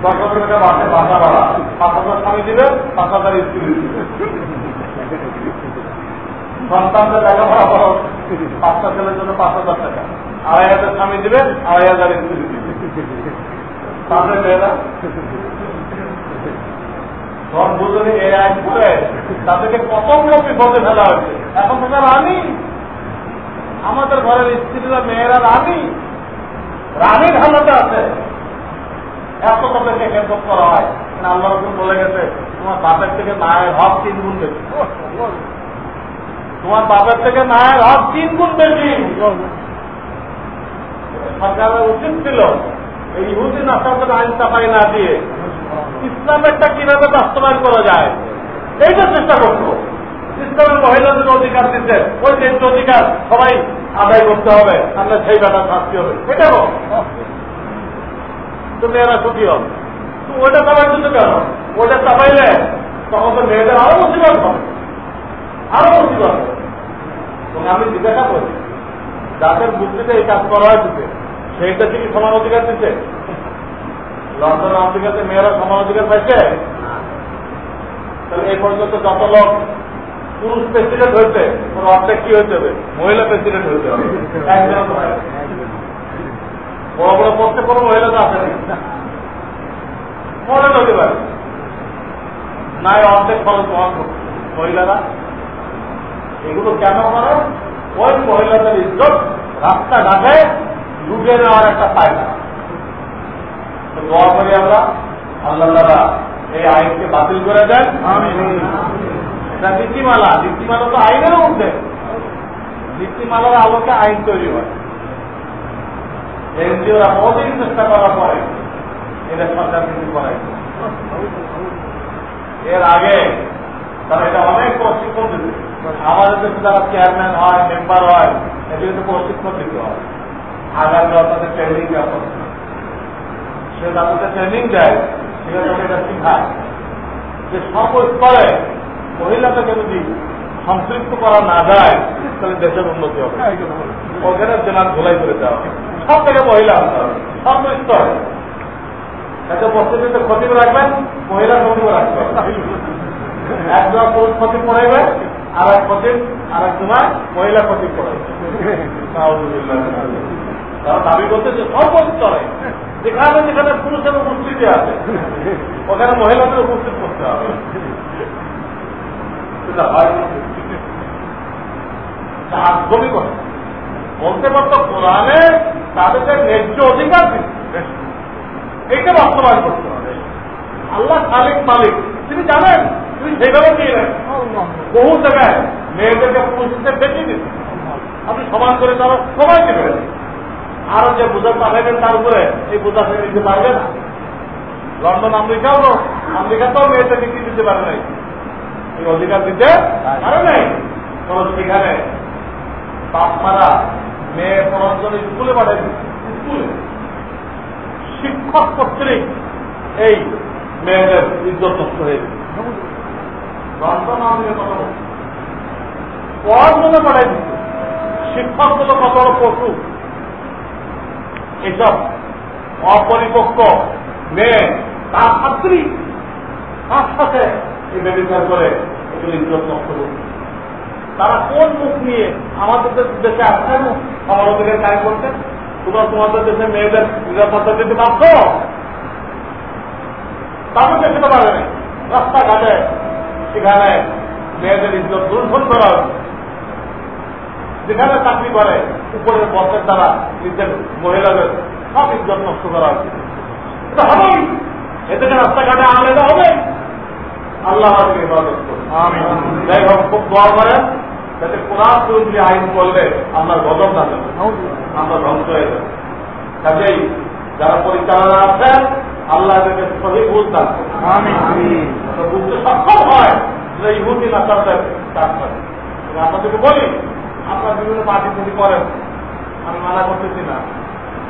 দশ হাজার টাকা বাসে বাসা ভাড়া। পাঁচ হাজার স্বামী দিবে পাঁচ হাজার স্ত্রী দিবে সন্তানদের ভাড়া খরচ পাঁচটা ছেলের জন্য পাঁচ হাজার টাকা। আড়াই হাজার স্বামী দিবে আড়াই হাজার স্ত্রী তাদেরকে কত বড় বিপদে ফেলা হয়েছে? এখন তো রানী। আমাদের ঘরের স্ত্রীরা, মেয়েরা রানী। রানীর হালতে আছে। এত তাদেরকে হেল্প করা হয়? আল্লাহ রকম বলে গেছে, তোমার বাপের থেকে মায়ের হক তিন গুণ বেশি। তোমার বাপের থেকে মায়ের হক তিন গুণ বেশি। সরকারের উচিত ছিল এই ইহুদি নাস্তাদের আইন চাপাই না দিয়ে ইসলামেরটা কীভাবে বাস্তবায়ন করা যায়? এইটা চেষ্টা করব ইসলামের মহিলাদের অধিকার দিতে, ওই দেশ অধিকার সবাই আদায় করতে হবে আমরা সেই ব্যাপার শাস্তি হবে। এটা তো মেয়েরা সুখী হবে তো ওইটা চাপাই দিতে কেন? ওইটা চাপাইলে তখন তো মেয়েদের আরও মুসিবত হবে। আরও মুসিবত হবে। আমি জিজ্ঞাসা করি, যাদের বুদ্ধিতে এই কাজ করা হয়েছে সেইটা থেকে সমান অধিকার দিচ্ছে লন্ডন আমেরিকাতে মেয়েরা সমান অধিকার পাইছে? তাহলে এই পর্যন্ত যত লোক পুরুষ প্রেসিডেন্ট হয়েছে, কোন অর্ধেক কি হয়েছে মহিলা প্রেসিডেন্ট হয়েছে হয়। বড় বড় পক্ষে কোনো মহিলা তো আসেনি। মনে হতে পারে। নাই অর্ধেক খরচ মহিলারা। এগুলো কেন করে? ওই মহিলাদের ইজ্জত রাস্তাঘাটে ডুবে নেওয়ার একটা ফায়দা দোয়া করি আমরা, আল্লাহ এই আইনকে বাতিল করে দেন। নীতিমালা। নীতিমালা তো আইনের মধ্যে। নীতিমালার আলোকে আইন তৈরি হয়। এনজিওরা বহুদিন চেষ্টা করার পরে এটা সরকার কিছু করাই এর আগে তারা এটা অনেক প্রশিক্ষণ দিতে। আমাদের দেশে যারা চেয়ারম্যান হয়, মেম্বার হয় এদেরকে প্রশিক্ষণ দিতে হয়। আগামী তাদের ট্রেনিং দেওয়া সে তাদেরকে ট্রেনিং দেয় তাকে এটা শিখায়। যে সর্বস্তরে মহিলাটাকে যদি সম্পৃক্ত করা না যায় তাহলে দেশের উন্নতি হবে। ওখানে জেলার ধোলাই করে দেওয়া হবে। সব থেকে মহিলা সর্বস্তরে একটা প্রস্তুতিতে খতিব রাখবেন মহিলা খতিব রাখবেন। একজন পুরুষ খতিব পড়াইবে আর এক খতিব আর এক সময় মহিলা খতিব পড়াইবে। তারা দাবি করতে যে সব সর্বস্তরে যেখানে যেখানে পুরুষের উপস্থিতি আছে ওখানে মহিলাদের উপস্থিত করতে হবে। সেটা না। করে বলতে পারতো কোরআনে তাদেরকে ন্যায্য অধিকার এইটা বাস্তবায়ন করতে হবে। আল্লাহ খালিক মালিক। তিনি জানেন? তিনি সেভাবে নিয়ে নেন? বহু জায়গায় মেয়েদেরকে পুরুষদের বেশি দিচ্ছে আপনি সমান করে তারা সবাই দেবেন আরও যে বোঝা পাঠাবেন তার উপরে, এই বোঝা সে নিতে পারবে না। লন্ডন, আমেরিকাও আমেরিকাতেও মেয়েদেরকে কি দিতে পারে নাই। এই অধিকার দিতে পারে নাই? সেখানে বাপ, মারা, মেয়ে পড়ার স্কুলে পাঠাই স্কুলে। শিক্ষক কর্তৃক এই মেয়েদের ইজ্জত নষ্ট হয়ে পড়ার জন্য দিচ্ছে শিক্ষকগুলো কত বড় পশু? এসব অপরিপক্ক মেয়ে, তার ছাত্রী, তার সাথে এই ব্যবচার করে এগুলো ইজ্জত নষ্ট করছে তারা কোন মুখ নিয়ে আমাদের দেশে আসছেন আমার ওদিকে কাজ করতে তোমরা তোমাদের দেশে মেয়েদের নিরাপত্তা দিতে পারছ তাদের দেশে তো পারে রাস্তাঘাটে, সেখানে মেয়েদের ইজ্জত দুর্ভন করা হচ্ছে যেখানে চাকরি করে, উপরের বসের দ্বারা নিজের মহিলাদের সব ইজ্জত নষ্ট করা হচ্ছে এটা হবেই। এ রাস্তাঘাটে আলাদা হবে আল্লাহ আমাদের ইবাদত করুন। যাই হোক খুব দোয়া করেন যাতে কোরআন বিরোধী আইন করলে আপনার গজব না দেবে। আমরা ধ্বংস হয়ে যাবে। কাজেই যারা পরিচালনা আছেন আল্লাহ এদেরকে সহি বুঝ দান করুন। বুঝতে সক্ষম হয় যে ইহুদি নাসারদের কাজ করে। আপনাদেরকে বলি আপনার বিভিন্ন পার্টি যদি করেন আমি মানা করতেছি না।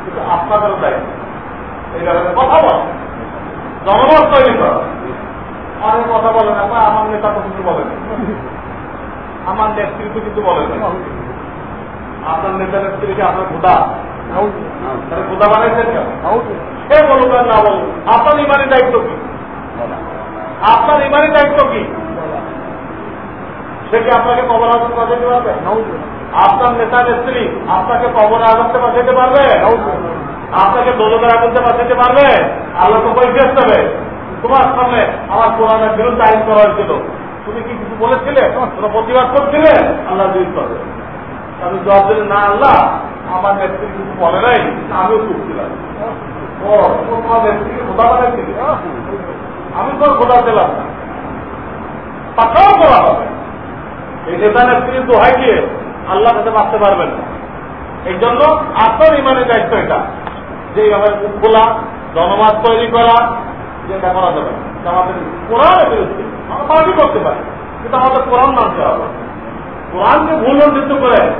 কিন্তু আপনাদেরও দায়িত্ব। এই ব্যাপারে কথা বল। জনমত তৈরি করা। অনেক কথা বলে না বা আমার নেতা তো কিছু বলে না। আমার নেতৃত্ব কিছু বলে না। আপনার নেতা নেত্রীকে আপনার খোদা খোদা বানাইছেন কেন? সে বলুক আর না বলুক আপনার ইমানের দায়িত্ব কি? আপনার ইমানের দায়িত্ব কি? সে কি আপনাকে কবর আজম পাঠাতে পারবে? আপনার নেতা নেত্রী আপনাকে কবর আজমতে পাঠাতে পারবে? আপনাকে দোলকের আগুনতে পাঠাতে পারবে? আল্লাহ তো দেবে তোমার সামনে আমার কোরআনের বিরুদ্ধে আইন করা হয়েছিল তুমি কি কিছু বলেছিলে? তোমরা প্রতিবাদ করছিলে? আল্লাহ দুই করবে আমি জবাব দিলে না আল্লাহ আমার নেত্রী কিছু বলে নাই আমিও চুপছিলাম ও তোমার নেত্রীকে খোদা বানাইছিলি আমি তো খোদা দিলাম না। পাঠাও করা হবে। এই নেতা নেত্রীর দোহাই দিয়ে আল্লাহ কাছে বাঁচতে পারবেন। না এই জন্য আপনার ইমানের দায়িত্ব এটা। যে এইভাবে মুখ খোলা জনমত তৈরি করা যেটা করা যাবে না। আমাদের কোরআনের বিরুদ্ধে আমরা পার্টি করতে পারি। কিন্তু আমাদের কোরআন মানতে হবে। কোরআনকে ভুল অন্বিত করে,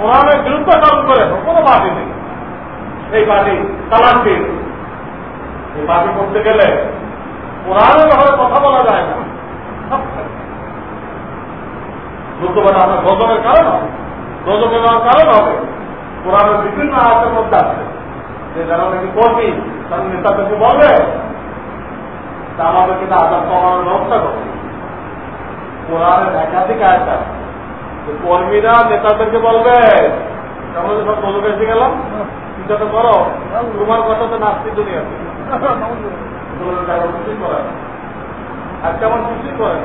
কোরআনের বিরুদ্ধে কাজ করে কোনো পার্টি নেই। এই পার্টি তালাক দিন এই পার্টি করতে গেলে কোরআনের ব্যাপারে কথা বলা যায় না। যুদ্ধবাদ আপনার গজবের কারণ হবে। গজবে নেওয়ার কারণ হবে। কোরআনের বিভিন্ন আয়াতের মধ্যে আছে। যে যারা নাকি কর্মী, তারা নেতাদেরকে বলবে তা আমাদেরকে তা আজাদ কমানোর ব্যবস্থা করবে কোরআনের একাধিক আয়াত কর্মীরা নেতাদেরকে বলবে আমরা যখন গজবে এসে গেলাম। চিন্তা তো করো। তোমার কথা তো নাস্তি না। আর কেমন কিছুই করে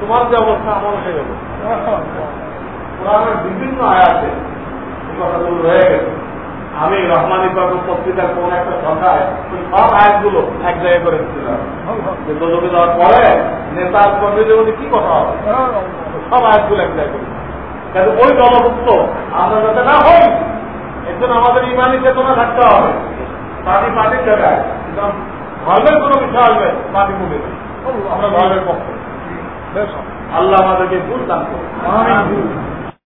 তোমার যে অবস্থা আমার হয়ে গেল কোরআনের বিভিন্ন আয়াতে এই কথাগুলো রয়ে গেছে। আমি রহমানি ইবাবুর পত্রিকার কোন একটা ওই সব আয়াতগুলো এক জায়গায় করে দিচ্ছিলাম যে দোজকে দেওয়ার পরে নেতার কর্মীদের মধ্যে কি কথা হবে? সব আয়াতগুলো এক জায়গায় করে কিন্তু ওই দলভুক্ত আমরা যাতে না হই এর জন্য আমাদের ইমানি চেতনা থাকতে হবে। পার্টি পার্টির জায়গায় ধর্মের কোনো বিষয় আসবে পার্টি মুখে আমরা ধর্মের পক্ষে। আল্লাহ আমাদেরকে ভুল দান করুন।